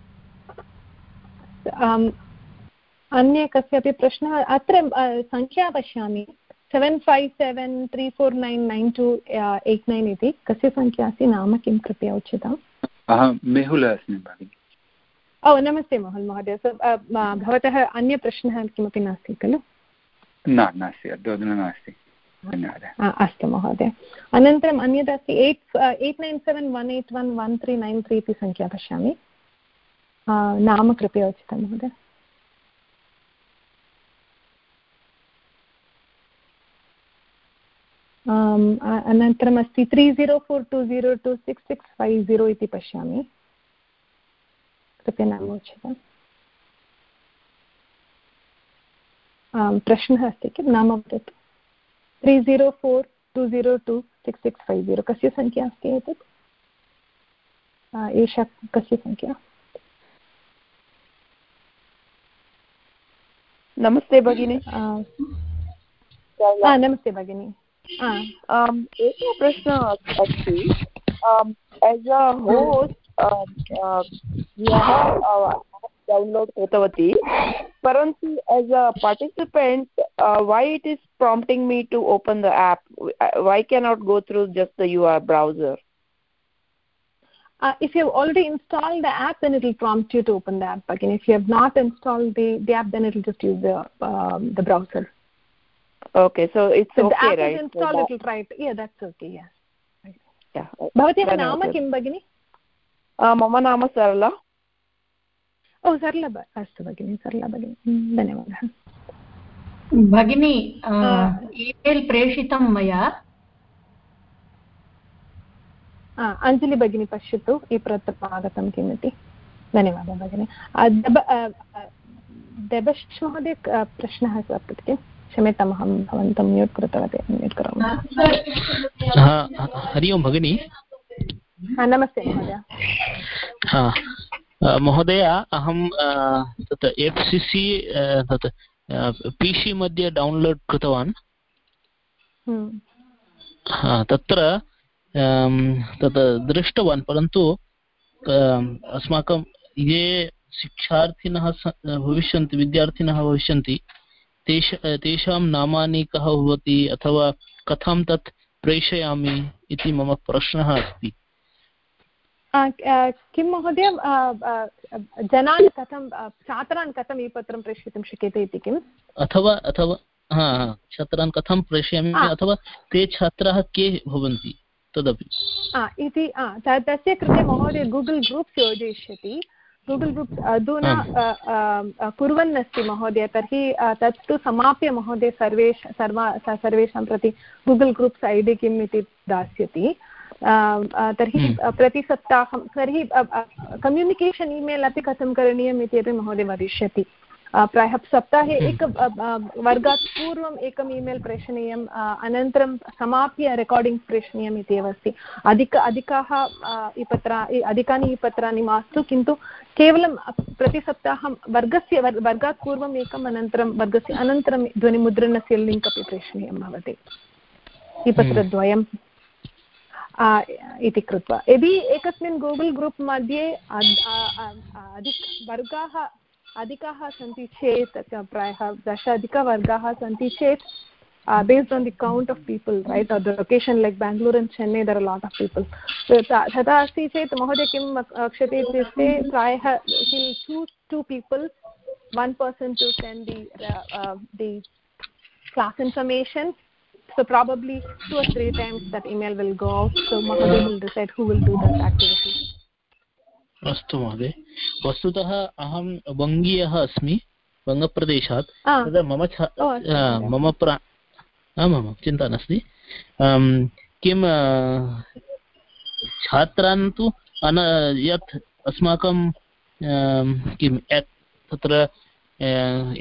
अन्य कस्यापि प्रश्नः अत्र सङ्ख्या पश्यामि. Seven five seven three four nine nine two eight nine इति. कस्य सङ्ख्या अस्ति? नाम किं कृपया उच्यताम्? अहं मेहुल अस्मि भगिनि. ओ नमस्ते मोहन् महोदय. भवतः अन्यप्रश्नः किमपि नास्ति खलु? न नास्ति. अधुना नास्ति. धन्यवादः. अस्तु महोदय. अनन्तरम् अन्यत् अस्ति eight eight nine seven one eight one one three nine three इति सङ्ख्या पश्यामि. नाम कृपया उच्यतां महोदय। अनन्तरम् three zero four two zero two six six five zero इति पश्यामि। कृपया नाम उच्यताम् प्रश्नः अस्ति किं? नाम वदतु। Three zero four two zero two six six five zero कस्य सङ्ख्या अस्ति एतत्? एषा, कस्य सङ्ख्या? नमस्ते भगिनी नमस्ते भगिनी एकः प्रश्नः अस्ति एस् अ होस्ट् ह्यः डौन्लोड् कृतवती परन्तु as a participant why it is prompting me to open the app why cannot go through just the your browser Uh, if you have already installed the app, then it will prompt you to open the app again. If you have not installed the, the app, then it will just use the um, the browser. okay so it's so okay the app right is installed it will try it yeah that's okay yes yeah भवत्याः नाम किं भगिनि मम नाम सरला ओ सरला अस्तु भगिनि सरला भगिनि धन्यवादः भगिनी ईमेल् प्रेषितं मया अञ्जलि भगिनी पश्यतु प्रथमम् आगतं किमिति धन्यवादः भगिनि देबश् महोदय प्रश्नः वर्तते क्षम्यताम् अहं भवन्तं म्यूट् कृतवती म्यूट् करोमि हरि ओं भगिनि नमस्ते महोदय महोदय अहं तत् एफ् सि सि तत् पि सि मध्ये डौन्लोड् कृतवान्। तत्र तत् दृष्टवान् परन्तु अस्माकं ये शिक्षार्थिनः भविष्यन्ति विद्यार्थिनः भविष्यन्ति तेष तेषां नामानि कः भवति अथवा कथं तत् प्रेषयामि इति मम प्रश्नः अस्ति। किं महोदय जनान् कथं छात्रान् कथम् ई पत्रं प्रेषयितुं शक्यते इति किम्? अथवा अथवा हा छात्रान् कथं प्रेषयामि अथवा ते छात्राः के भवन्ति? तदपि। इति तस्य कृते महोदय गूगल् ग्रूप्स् योजयिष्यति। गूगल् ग्रूप्स् अधुना कुर्वन् अस्ति महोदय तर्हि तत्तु समाप्य महोदय सर्वेष सर्वा सर्वेषां प्रति गूगल् ग्रूप्स् ऐ डि किम् इति दास्यति। तर्हि हम्म। प्रतिसप्ताहं तर्हि कम्युनिकेशन् ईमेल् अपि कथं करणीयम् इति अपि महोदय वदिष्यति। प्रायः सप्ताहे एक वर्गात् पूर्वम् एकम् ईमेल् प्रेषणीयम् अनन्तरं समाप्य रेकार्डिङ्ग् प्रेषणीयम् इति एव अस्ति। अधिक अधिकाः ई पत्रा अधिकानि ई पत्राणि मास्तु किन्तु केवलं प्रतिसप्ताहं वर्गस्य वर्गात् पूर्वम् एकम् अनन्तरं वर्गस्य अनन्तरं ध्वनिमुद्रणस्य लिङ्क् अपि प्रेषणीयं भवति। ई इति कृत्वा। यदि एकस्मिन् गूगल् ग्रूप् मध्ये अधिक वर्गाः अधिकाः सन्ति चेत् प्रायः दशाधिकवर्गाः सन्ति चेत् based on the count of people right or the location like Bangalore and Chennai there lot of people तथा अस्ति चेत्, महोदय, किं वक्षते इत्युक्ते, प्रायः he'll choose two people one person to send the the class information so probably two three times that email will go so महोदय will decide who will do that activity अस्तु महोदय। वस्तुतः अहं वङ्गीयः अस्मि वङ्गप्रदेशात्। तदा मम मम प्रा आमां चिन्ता नास्ति। किं छात्रान् तु अन यत् अस्माकं किं तत्र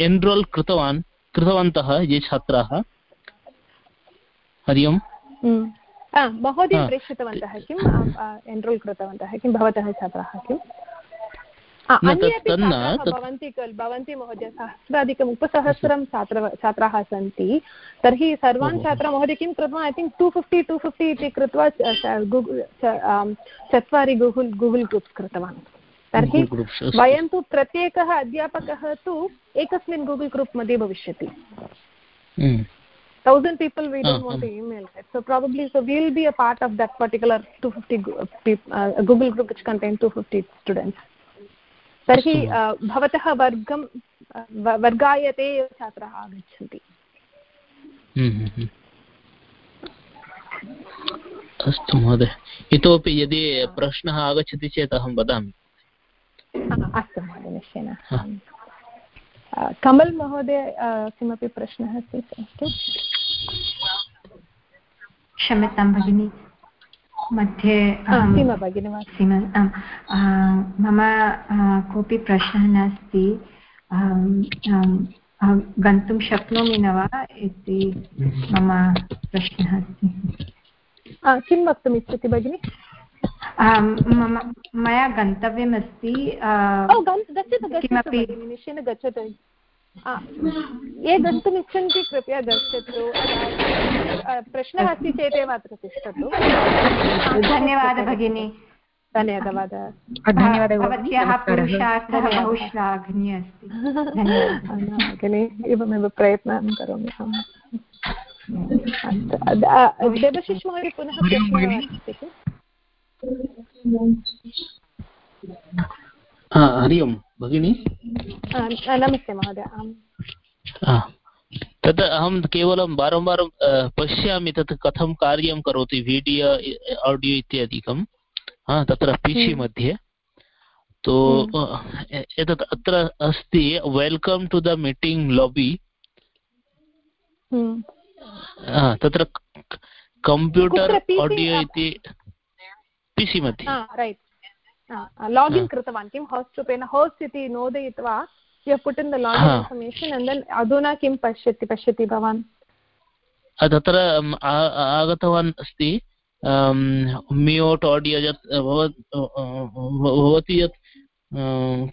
एन्रोल् कृतवान् कृतवन्तः ये छात्राः। हरि ओम्। महोदय प्रेषितवन्तः किम् एन्रोल् कृतवन्तः किं? भवतः छात्राः किम् भवन्ति खलु भवन्ति महोदय सहस्राधिकम् उपसहस्रं छात्र छात्राः सन्ति। तर्हि सर्वान् छात्राः महोदय किं कृत्वा I think two fifty two fifty इति कृत्वा चत्वारि गूगुल् गूगुल् ग्रूप्स् कृतवान्। तर्हि वयं तु प्रत्येकः अध्यापकः तु एकस्मिन् गूगुल् ग्रूप् मध्ये भविष्यति। Thousand people we don't want to email right so probably so we'll be a part of that particular 250 uh, google group which contains 250 students तर्हि भवतः वर्गं वर्गाय ते एव छात्राः आगच्छन्ति अस्तु महोदय इतोपि यदि प्रश्नः आगच्छति चेत् अहं वदामि अस्तु महोदय निश्चयेन कमल् महोदय किमपि प्रश्नः अस्ति अस्तु क्षम्यतां भगिनि। मध्ये मम कोऽपि प्रश्नः नास्ति। गन्तुं शक्नोमि न वा इति मम प्रश्नः अस्ति। किं वक्तुम् इच्छति भगिनि मम मया गन्तव्यमस्ति किमपि निश्चयेन गच्छतु। ये गन्तुम् इच्छन्ति कृपया गच्छतु प्रश्नः अस्ति चेदेव अत्र तिष्ठतु। धन्यवादः भगिनी। धन्यवादः। भवत्याः पुरुषार्थः अस्ति। एवमेव प्रयत्नं करोमि देवशिष् महोदय पुनः प्रश्नः हरि ओम् भगिनि। नमस्ते महोदय तत् अहं केवलं वारं वारं पश्यामि तत् कथं कार्यं करोति वीडियो आडियो इत्यादिकं तत्र पि सि मध्ये। तो एतत् अत्र अस्ति वेल्कम् टु द मीटिङ्ग् लाबी। तत्र कम्प्यूटर् आडियो इति पि सि मध्ये। लागिन् कृतवान् किं होस्ट् रूपेण होस्ट् इति नोदयित्वा you put in the login information and then अधुना किं पश्यति पश्यति भवान् तत्र आगतवान् अस्ति म्यूट् आडियो यत् भवति यत्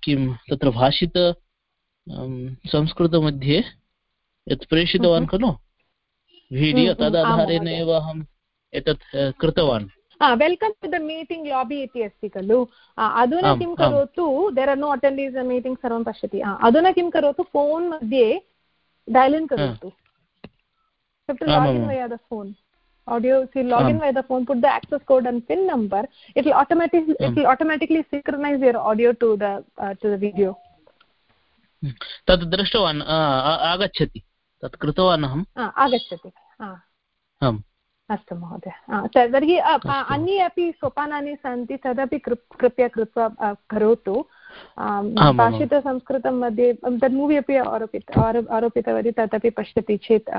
किं तत्र भाषित संस्कृतमध्ये यत् प्रेषितवान् खलु वीडियो तदाधारेण एव अहम् एतत् कृतवान् वेल्कम् टु द मीटिङ्ग् लाबि इति अस्ति खलु अधुना किं करोतु there are no attendees meeting सर्वं पश्यति अधुना किं करोतु फोन् मध्ये log in via the audio if you log in via the phone put the access code and pin number it will automatically it will automatically synchronize your audio to the uh, to the video तत् दृष्टवान् आगच्छति तत् कृतवान् अहम् आगच्छति आम् अस्तु महोदय। तर्हि अन्ये अपि सोपानानि सन्ति तदपि कृपया कृत्वा करोतु। भाषितसंस्कृतं मध्ये तद् मूवी अपि आरोपित आरोपितवती तदपि पश्यति चेत्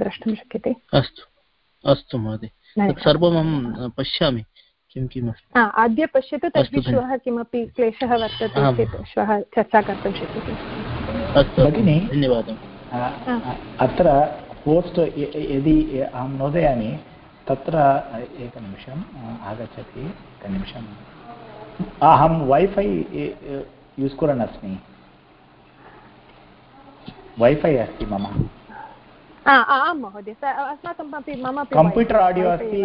द्रष्टुं शक्यते। अस्तु। अस्तु महोदय। सर्वम् अहं पश्यामि किं किम् अस्ति। अद्य पश्यतु तर्हि श्वः किमपि क्लेशः वर्तते चेत् श्वः चर्चा कर्तुं शक्यते। अस्तु भगिनि धन्यवादः। अत्र पोस्ट् यदि अहं नोदयामि तत्र एकनिमिषम् आगच्छति एकनिमिषम् अहं वैफै यूस् कुर्वन् अस्मि वैफै अस्ति मम आं महोदय अस्माकम् अपि मम कम्प्यूटर् आडियो अस्ति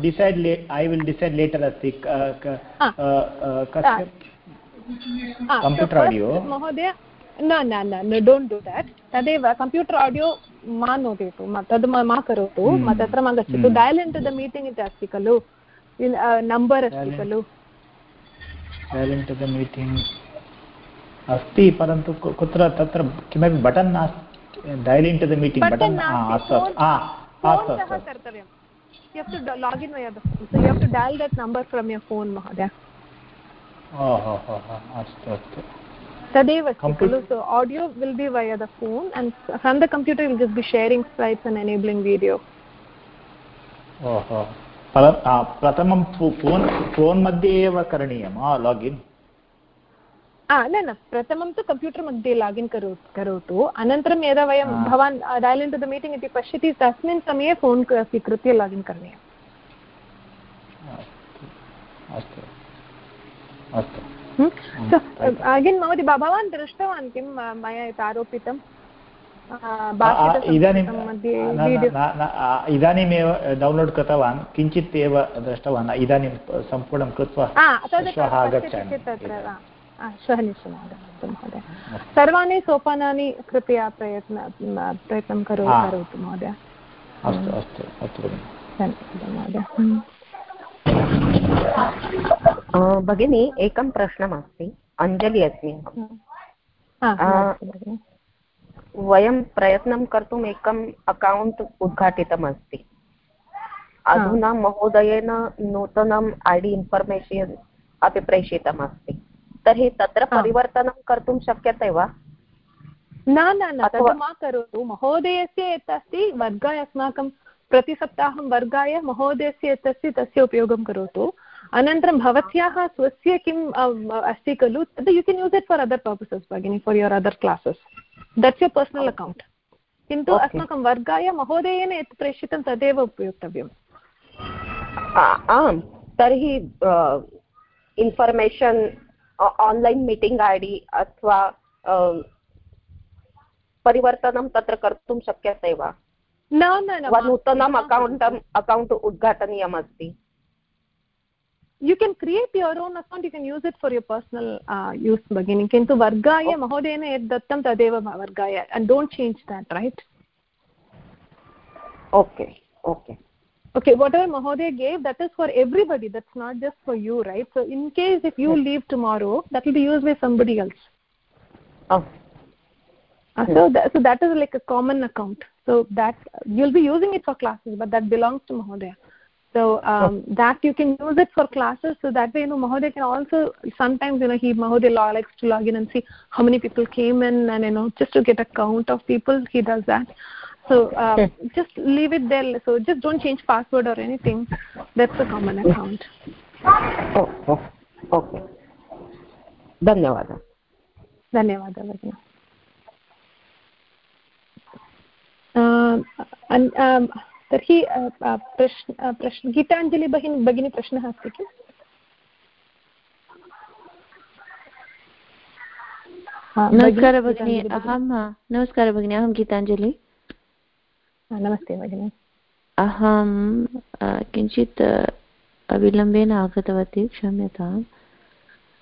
decide I will decide later अस्ति कम्प्यूटर् आडियो महोदय न न न डोण्ट् डु देट् तदेव कम्प्यूटर् आडियो मा नोदयतु तद् मा करोतु तत्र मा गच्छतु dial in to the meeting इति अस्ति खलु नम्बर् अस्ति खलु अस्ति परन्तु कुत्र तत्र किमपि बटन् नास्ति dial in to the meeting button अस्तु अस्तु कर्तव्यं you have to log in via the phone. So you have to dial that number from your phone mahodaya oh oh oh astu astu तदेव खलु? So audio will be via the phone and from the computer will just be sharing slides and enabling video प्रथमं phone phone मध्ये एव करणीयं login न न प्रथमं तु कम्प्यूटर् मध्ये लागिन् करोतु अनन्तरं यदा वयं भवान् dial in to the meeting इति पश्यति तस्मिन् समये फोन् स्वीकृत्य लागिन् करणीयम् अस्तु अस्तु अगेन् महोदय भवान् दृष्टवान् किं? मया यत् आरोपितं. इदानीम् इदानीमेव डौन्लोड् कृतवान् किञ्चित् एव दृष्टवान् इदानीं सम्पूर्णं कृत्वा श्वः आगच्छामि। श्वः निश्चयेन आगच्छतु महोदय। सर्वाणि सोपानानि कृपया प्रयत्न प्रयत्नं करोतु महोदय। अस्तु अस्तु अस्तु धन्यवादः महोदय भगिनी एकं प्रश्नमस्ति. अञ्जलि अस्मि. वयं प्रयत्नं कर्तुम् एकम् अकौण्ट् उद्घाटितमस्ति. अधुना महोदयेन नूतनम् ऐ डि इन्फर्मेशन् अपि प्रेषितमस्ति. तर्हि तत्र परिवर्तनं कर्तुं शक्यते वा? न न न तद् मा करोतु. महोदयस्य यत् अस्ति वर्गाय अस्माकं प्रतिसप्ताहं वर्गाय महोदयस्य यत् अस्ति तस्य उपयोगं करोतु. अनन्तरं भवत्याः स्वस्य किम् अस्ति खलु तद् you can use it for other purposes भगिनि for your other classes that's you personal account किन्तु अस्माकं वर्गाय महोदयेन यत् प्रेषितं तदेव उपयोक्तव्यम् आम् तर्हि information online meeting I D अथवा परिवर्तनं तत्र कर्तुं शक्यते वा न न नूतनम् अकौण्ट् अकौण्ट् उद्घाटनीयमस्ति you can create your own account. You can use it for your personal uh, use. Bagini kintu vargaya mahodayena yad dattam tadeva vargaya and don't change that right? Okay okay. Okay whatever mahoday gave that is for everybody. That's not just for you right? So in case if you yes. leave tomorrow that will be used by somebody else. Oh. Uh, so that, so that is like a common account. So that you'll be using it for classes but that belongs to mahodaya so um, oh. that you can use it for classes so that way you know mahoday can also sometimes you know he mahoday likes to log in and see how many people came in and you know just to get a count of people he does that so um, okay. just leave it there so just don't change password or anything that's a common account oh, oh. okay धन्यवादः धन्यवादः भगिनि तर्हि प्रश्न प्रश्न गीताञ्जलि भगिनी भगिनी प्रश्नः अस्ति किम् नमस्कारः भगिनि अहं नमस्कारः भगिनि अहं गीताञ्जलि। नमस्ते भगिनि। अहं किञ्चित् विलम्बेन आगतवती क्षम्यताम्।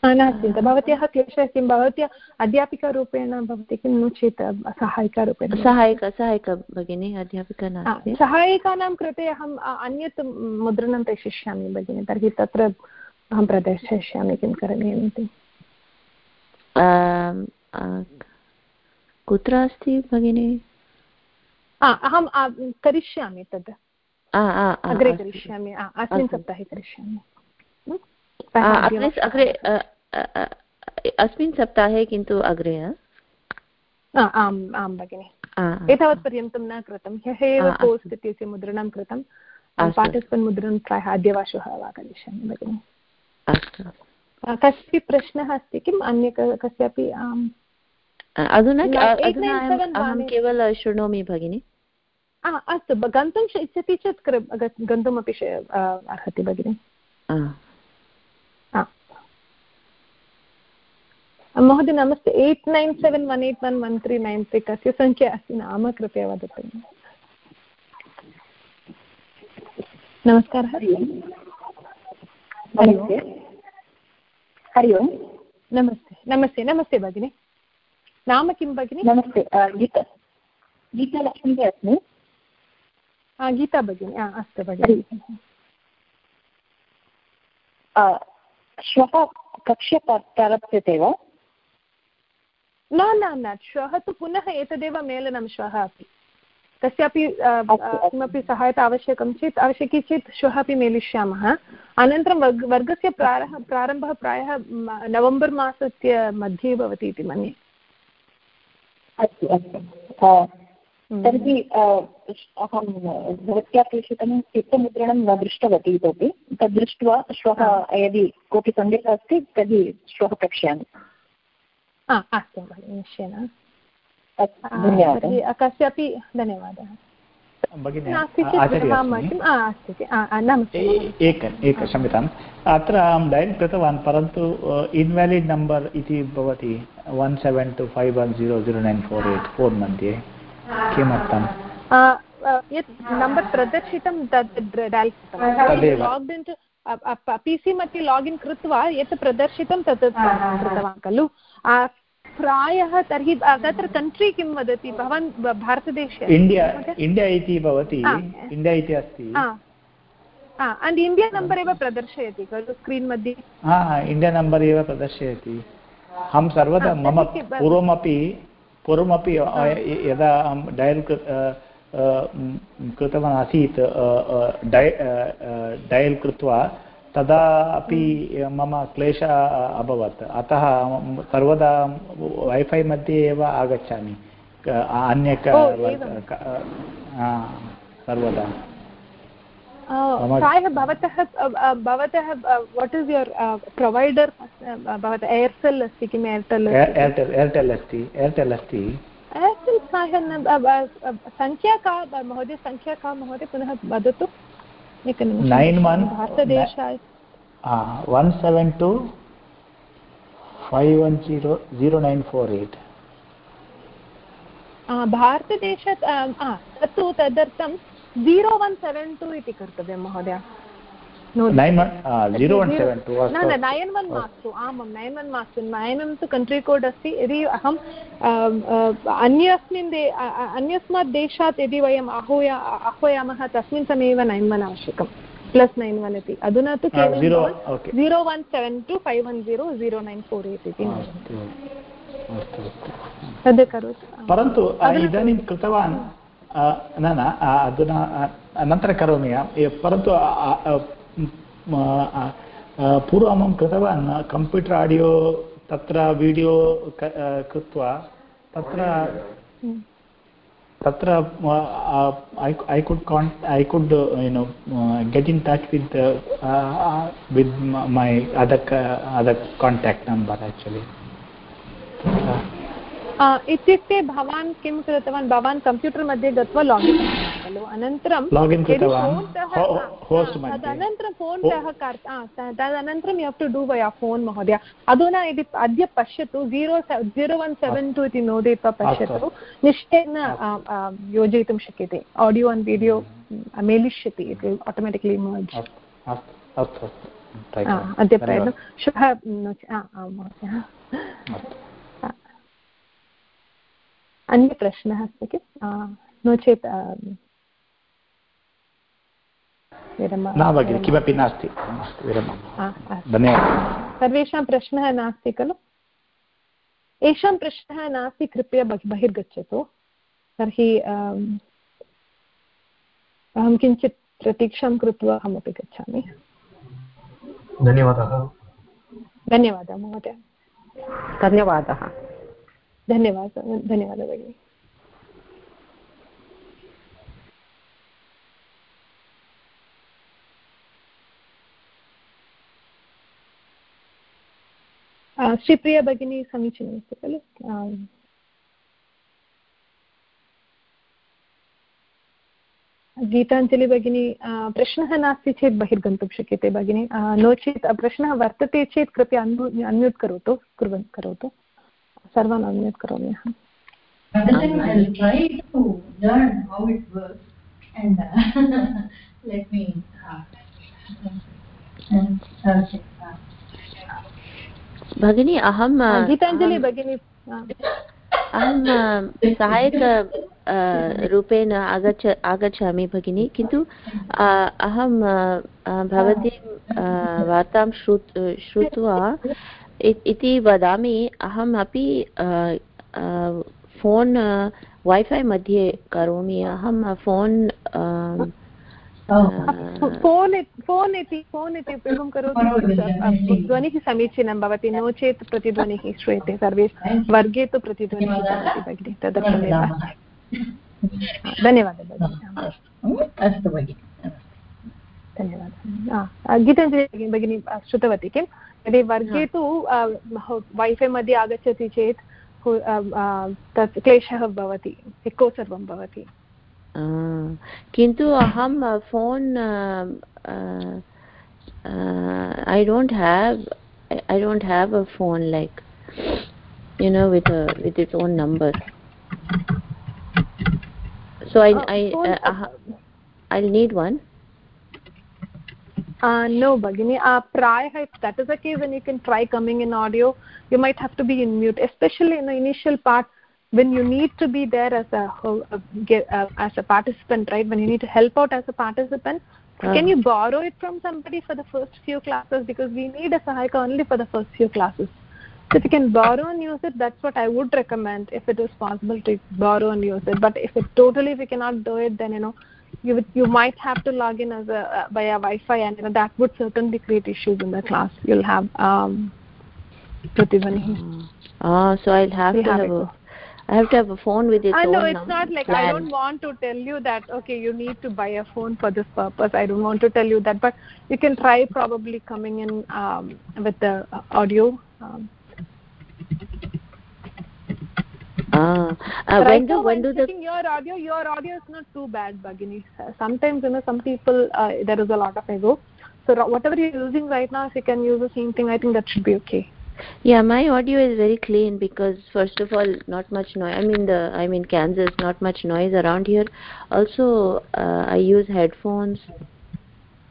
नास्ति भवत्याः क्लेशः किं? भवत्या अध्यापिकारूपेण भवति किं? नो चेत् सहायिकारूपेण सहायिक सहायिका भगिनी अध्यापिका नास्ति। सहायिकानां कृते अहम् अन्यत् मुद्रणं प्रेषयिष्यामि भगिनि। तर्हि तत्र अहं प्रदर्शयिष्यामि किं करणीयम् इति। कुत्र अस्ति भगिनि? अहं करिष्यामि तद्। अग्रे करिष्यामि। अस्मिन् सप्ताहे करिष्यामि। अग्रे अस्मिन् सप्ताहे किन्तु अग्रे आम् आं भगिनि एतावत्पर्यन्तं न कृतं। ह्यः एव पोस्ट् इत्यस्य मुद्रणं कृतं पाठस्पन् मुद्रणं प्रायः अद्य वा श्वः वा करिष्यामि भगिनि कस्यपि प्रश्नः अस्ति? किम् अन्य कस्यापि अधुना अहं केवलं शृणोमि भगिनि। अस्तु गन्तुम् इच्छति चेत् गन्तुमपि अर्हति भगिनि। महोदय नमस्ते। Eight nine seven one eight one one three nine three कस्य सङ्ख्या अस्ति नाम कृपया वदतु। नमस्कारः। हरि ओम्। नमस्ते। नमस्ते। नमस्ते भगिनि। नाम किं भगिनि? नमस्ते गीता। गीतालक्ष्मी अस्मि। गीता भगिनि। अस्तु भगिनि। श्वः कक्षा प्रारप्स्यते वा? न न न श्वः तु पुनः एतदेव मेलनं श्वः अपि। कस्यापि किमपि सहायता आवश्यकं चेत् आवश्यकी चेत् श्वः अपि मेलिष्यामः। अनन्तरं वर्ग वर्गस्य प्रारः प्रारम्भः प्रायः नवम्बर् मासस्य मध्ये भवति इति मन्ये। अस्तु अस्तु। तर्हि अहं भवत्या प्रेषितं चित्तमुद्रणं न दृष्टवती इतोपि। तद् दृष्ट्वा श्वः यदि कोऽपि सन्देहः अस्ति तर्हि श्वः प्रक्ष्यामि अस्तु भगिनि निश्चयेन। तर्हि कस्यापि धन्यवादः। एक एक क्षम्यताम्। अत्र अहं डैल् कृतवान् परन्तु इन्वेलिड् नम्बर् इति भवति one seven two five one zero zero nine four eight four मध्ये। किमर्थम्? यत् नम्बर् प्रदर्शितं तत् डैल् कृतवान्। पि सि मध्ये लागिन् कृत्वा यत् प्रदर्शितं तत् कृतवान् खलु। प्रायः तर्हि तत्र कण्ट्री किं वदति? भवान् भारतदेशे? इण्डिया इण्डिया इति भवति. इण्डिया इति अस्ति. अण्ड् इण्डिया नम्बर् एव प्रदर्शयति खलु स्क्रीन् मध्ये? हा इण्डिया नम्बर् एव प्रदर्शयति. अहं सर्वदा मम पूर्वमपि पूर्वमपि यदा अहं डयल् कृतवान् आसीत् डयल् कृत्वा तदा अपि मम क्लेशः अभवत्। अतः सर्वदा वैफै मध्ये एव आगच्छामि। अन्य सर्वदा। प्रायः भवतः भवतः वाट् इस् युर् प्रोवैडर् भवतः एर्सेल् अस्ति किम् एर्टेल् एर्टेल् एर्टेल् अस्ति एर्टेल् अस्ति। एर्टेल् प्रायः सङ्ख्या का महोदय सङ्ख्या का महोदय पुनः वदतु। Nine one भारतदेशाय one seven two five one zero zero nine four eight भारतदेशात् तत्तु तदर्थं ज़ीरो वन् सेवेन् टु इति कर्तव्यं महोदय न नयन् वन् मास्तु आमां नयन् वन् मास्तु नयनं तु कण्ट्री कोड् अस्ति यदि अहम् अन्यस्मिन् दे अन्यस्मात् देशात् यदि वयम् आहूय आह्वयामः तस्मिन् समये एव नैन् वन् आवश्यकं प्लस् नैन् वन् इति अधुना तु केवलं zero one seven two five one zero zero nine four eight इति तद् करोतु परन्तु इदानीं कृतवान् न न अधुना अनन्तरं करोमि परन्तु पूर्वम् अहं कृतवान् कम्प्यूटर् आडियो तत्र वीडियो कृत्वा तत्र तत्र I could can I could you know get in touch with with my other other contact number actually इत्युक्ते भवान् किं कृतवान् भवान् कम्प्यूटर् मध्ये गत्वा लागिन् खलु। अनन्तरं तदनन्तरं फोन्तः तदनन्तरं यु हव् टु डू वया फोन् महोदय। अधुना यदि अद्य पश्यतु zero zero one seven two इति नोदयित्वा पश्यतु। निश्चयेन योजयितुं शक्यते। आडियो अण्ड् वीडियो मेलिष्यति इति आटोमेटिक्लि अस्तु। अद्य प्रयत्नं। श्वः अन्यप्रश्नः अस्ति किल नो चेत् न भगिनि किमपि नास्ति। धन्यवादः। सर्वेषां प्रश्नः नास्ति खलु? येषां प्रश्नः नास्ति कृपया बहिर्गच्छतु। तर्हि अहं किञ्चित् प्रतीक्षां कृत्वा अहमपि गच्छामि। धन्यवादः। धन्यवादः महोदय। धन्यवादः। धन्यवादः धन्यवादः भगिनि। श्रीप्रिया भगिनी समीचीनमस्ति खलु? गीताञ्जलि भगिनी प्रश्नः नास्ति चेत् बहिर्गन्तुं शक्यते भगिनी। नो चेत् प्रश्नः वर्तते चेत् कृपया अन्मू अन्म्यूट् करोतु, कुर्वन्, करोतु। सर्वान् अन्म्यूट् करोमि अहम्। भगिनी अहं गीताञ्जलि भगिनी। अहं सहायक रूपेण आगच्छ आगच्छामि भगिनि किन्तु अहं भवतीं वार्तां श्रु श्रुत्वा इति वदामि अहम् अपि फोन् वैफै मध्ये करोमि। अहं फोन् फोन् फोन् इति फोन् इति उपयोगं करोतु ध्वनिः समीचीनं भवति नो चेत् प्रतिध्वनिः श्रूयते। सर्वे वर्गे तु प्रतिध्वनिः भवति भगिनि तदर्थमेव। धन्यवादः। अस्तु। भगिनि धन्यवादः। गीताञ्जलि भगिनी श्रुतवती किं? यदि वर्गे तु वैफै मध्ये आगच्छति चेत् तत् क्लेशः भवति इको सर्वं भवति। किन्तु अहं phone I don't have I don't have a phone like you know with a with its own number so i i uh, uh, i'll need one uh, no bagini uh, prayah if that is the case then you can try coming in audio you might have to be in mute especially in the initial part when you need to be there as a uh, as a participant right when you need to help out as a participant uh. can you borrow it from somebody for the first few classes? Because we need a sahayaka only for the first few classes. So if you can borrow and use it that's what i would recommend if it is possible to borrow and use it. But if it totally if you cannot do it then you know you would, you might have to log in as a uh, via wi-fi and you know, that would certainly create issues in the class. You'll have um ah so i'll have to have, have a, I have to have a phone with its I know it's not like plan. I don't want to tell you that okay you need to buy a phone for this purpose. I don't want to tell you that, but you can try probably coming in um, with the audio. Um. Ah, uh, right when do when do the your audio your audio is not too bad, Bhagini. Sometimes you know some people uh, there is a lot of ego. So whatever you're using right now, if you can use the same thing, I think that should be okay yeah my audio is very clean because first of all not much noise i mean the i mean kansas not much noise around here. Also uh, i use headphones.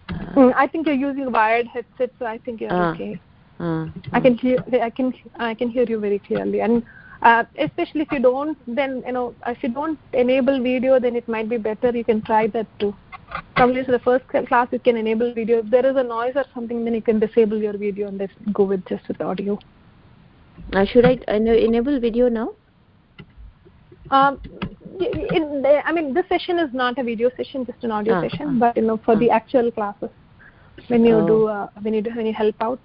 Uh, mm, i think you're using wired headset so i think you're uh, okay. uh, i can hear i can i can hear you very clearly. And uh, especially if you don't then you know if you don't enable video then it might be better. You can try that too. Probably for the first class you can enable video. If there is a noise or something then you can disable your video and then go with just with audio. Uh, should i enable video now? Um in the, i mean this session is not a video session just an audio ah, session ah, but you know for ah. the actual classes when you oh. do uh, when you do when you help out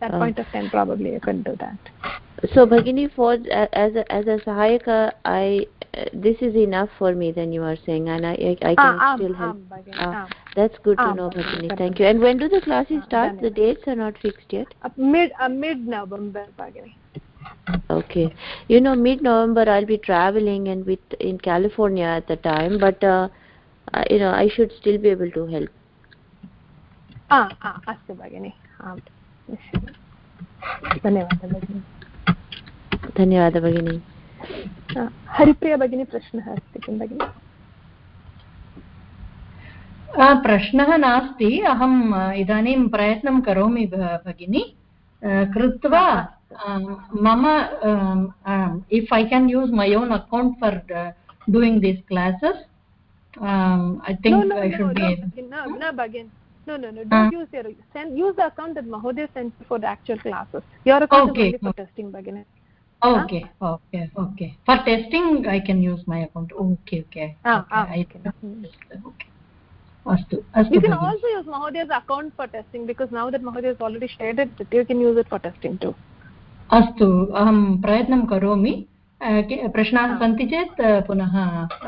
that point of time probably you can do that so bhagini for as a as a sahayaka i uh, this is enough for me then you are saying and i i, I can ah, still um, help um, Bhagini, uh, um. that's good to um, know bhagini um, thank you and when do the classes start the dates are not fixed yet uh, mid uh, mid november bhagini okay you know mid november i'll be traveling and with in california at the time but uh, uh, you know i should still be able to help ah ah astu bhagini um धन्यवादः भगिनि धन्यवाद भगिनि। हरिप्रिया भगिनी प्रश्नः अस्ति किं भगिनि? प्रश्नः नास्ति अहम् इदानीं प्रयत्नं करोमि भगिनि। कृत्वा मम if I can use my own account for doing these classes I think I should be account महोदय okay okay okay for testing I can use my account okay okay अस्तु अस्तु you can also use महोदयस account for testing because now that महोदय has already shared it you can use it for testing too अस्तु अहम प्रयत्नं करोमि प्रश्नाः सन्ति चेत् पुनः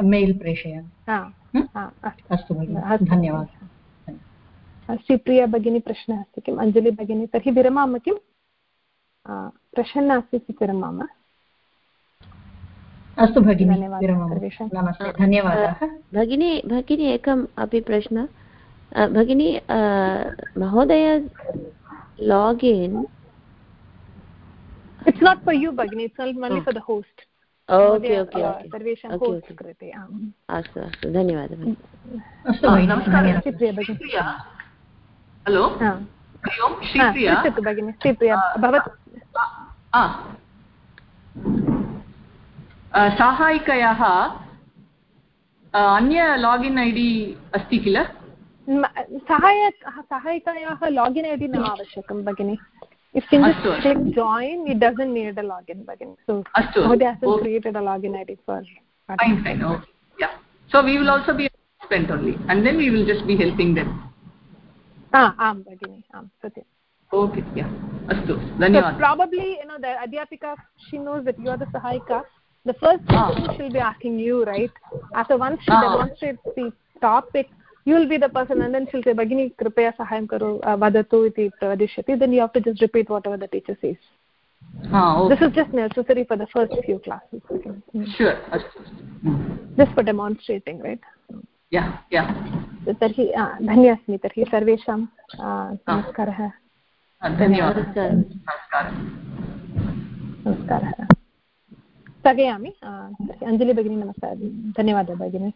मेल् प्रेषयामि अस्तु धन्यवादः अस्ति प्रिया भगिनी प्रश्नः अस्ति किम् अञ्जलि भगिनी तर्हि विरमामः किम् प्रसन्ना अस्ति चेत् विरमामः अस्तु भगिनि नमस्ते धन्यवादः भगिनी भगिनी एकम् अपि प्रश्न भगिनी महोदय login it's not for you भगिनि it's only for the host okay okay सर्वेषां होस्ट् कृते अस्तु अस्तु धन्यवादः हलो पृच्छतु भगिनि श्रीप्रिया भवत् साहायिकयाः अन्य लागिन् ऐ डि अस्ति किल सहाय सहायिकायाः लागिन् ऐ डि न आवश्यकं भगिनि if you just click join it doesn't need a login again so Astu. Nobody has created a login id for fine fine okay yeah so we will also be spent only and then we will just be helping them ah am bagini am satyam okay yeah astu dhanyawad so probably you know the adhyapika she knows that you are the sahayika the first question ah. she'll be asking you right after once she ah. demonstrates the topic you will be the person and then she'll say bagini kripaya sahayam karo vadatu iti pradishyati then you have to just repeat whatever the teacher says ah, okay. this is just necessary for the first few classes okay. sure just for demonstrating right yeah yeah तर्हि धन्य अस्मि तर्हि सर्वेषां नमस्कारः हाँ, धन्यवादः। नमस्कारः। नमस्कारः। स्थगयामि हाँ, अञ्जलि भगिनी नमस्कारः। धन्यवादः भगिनी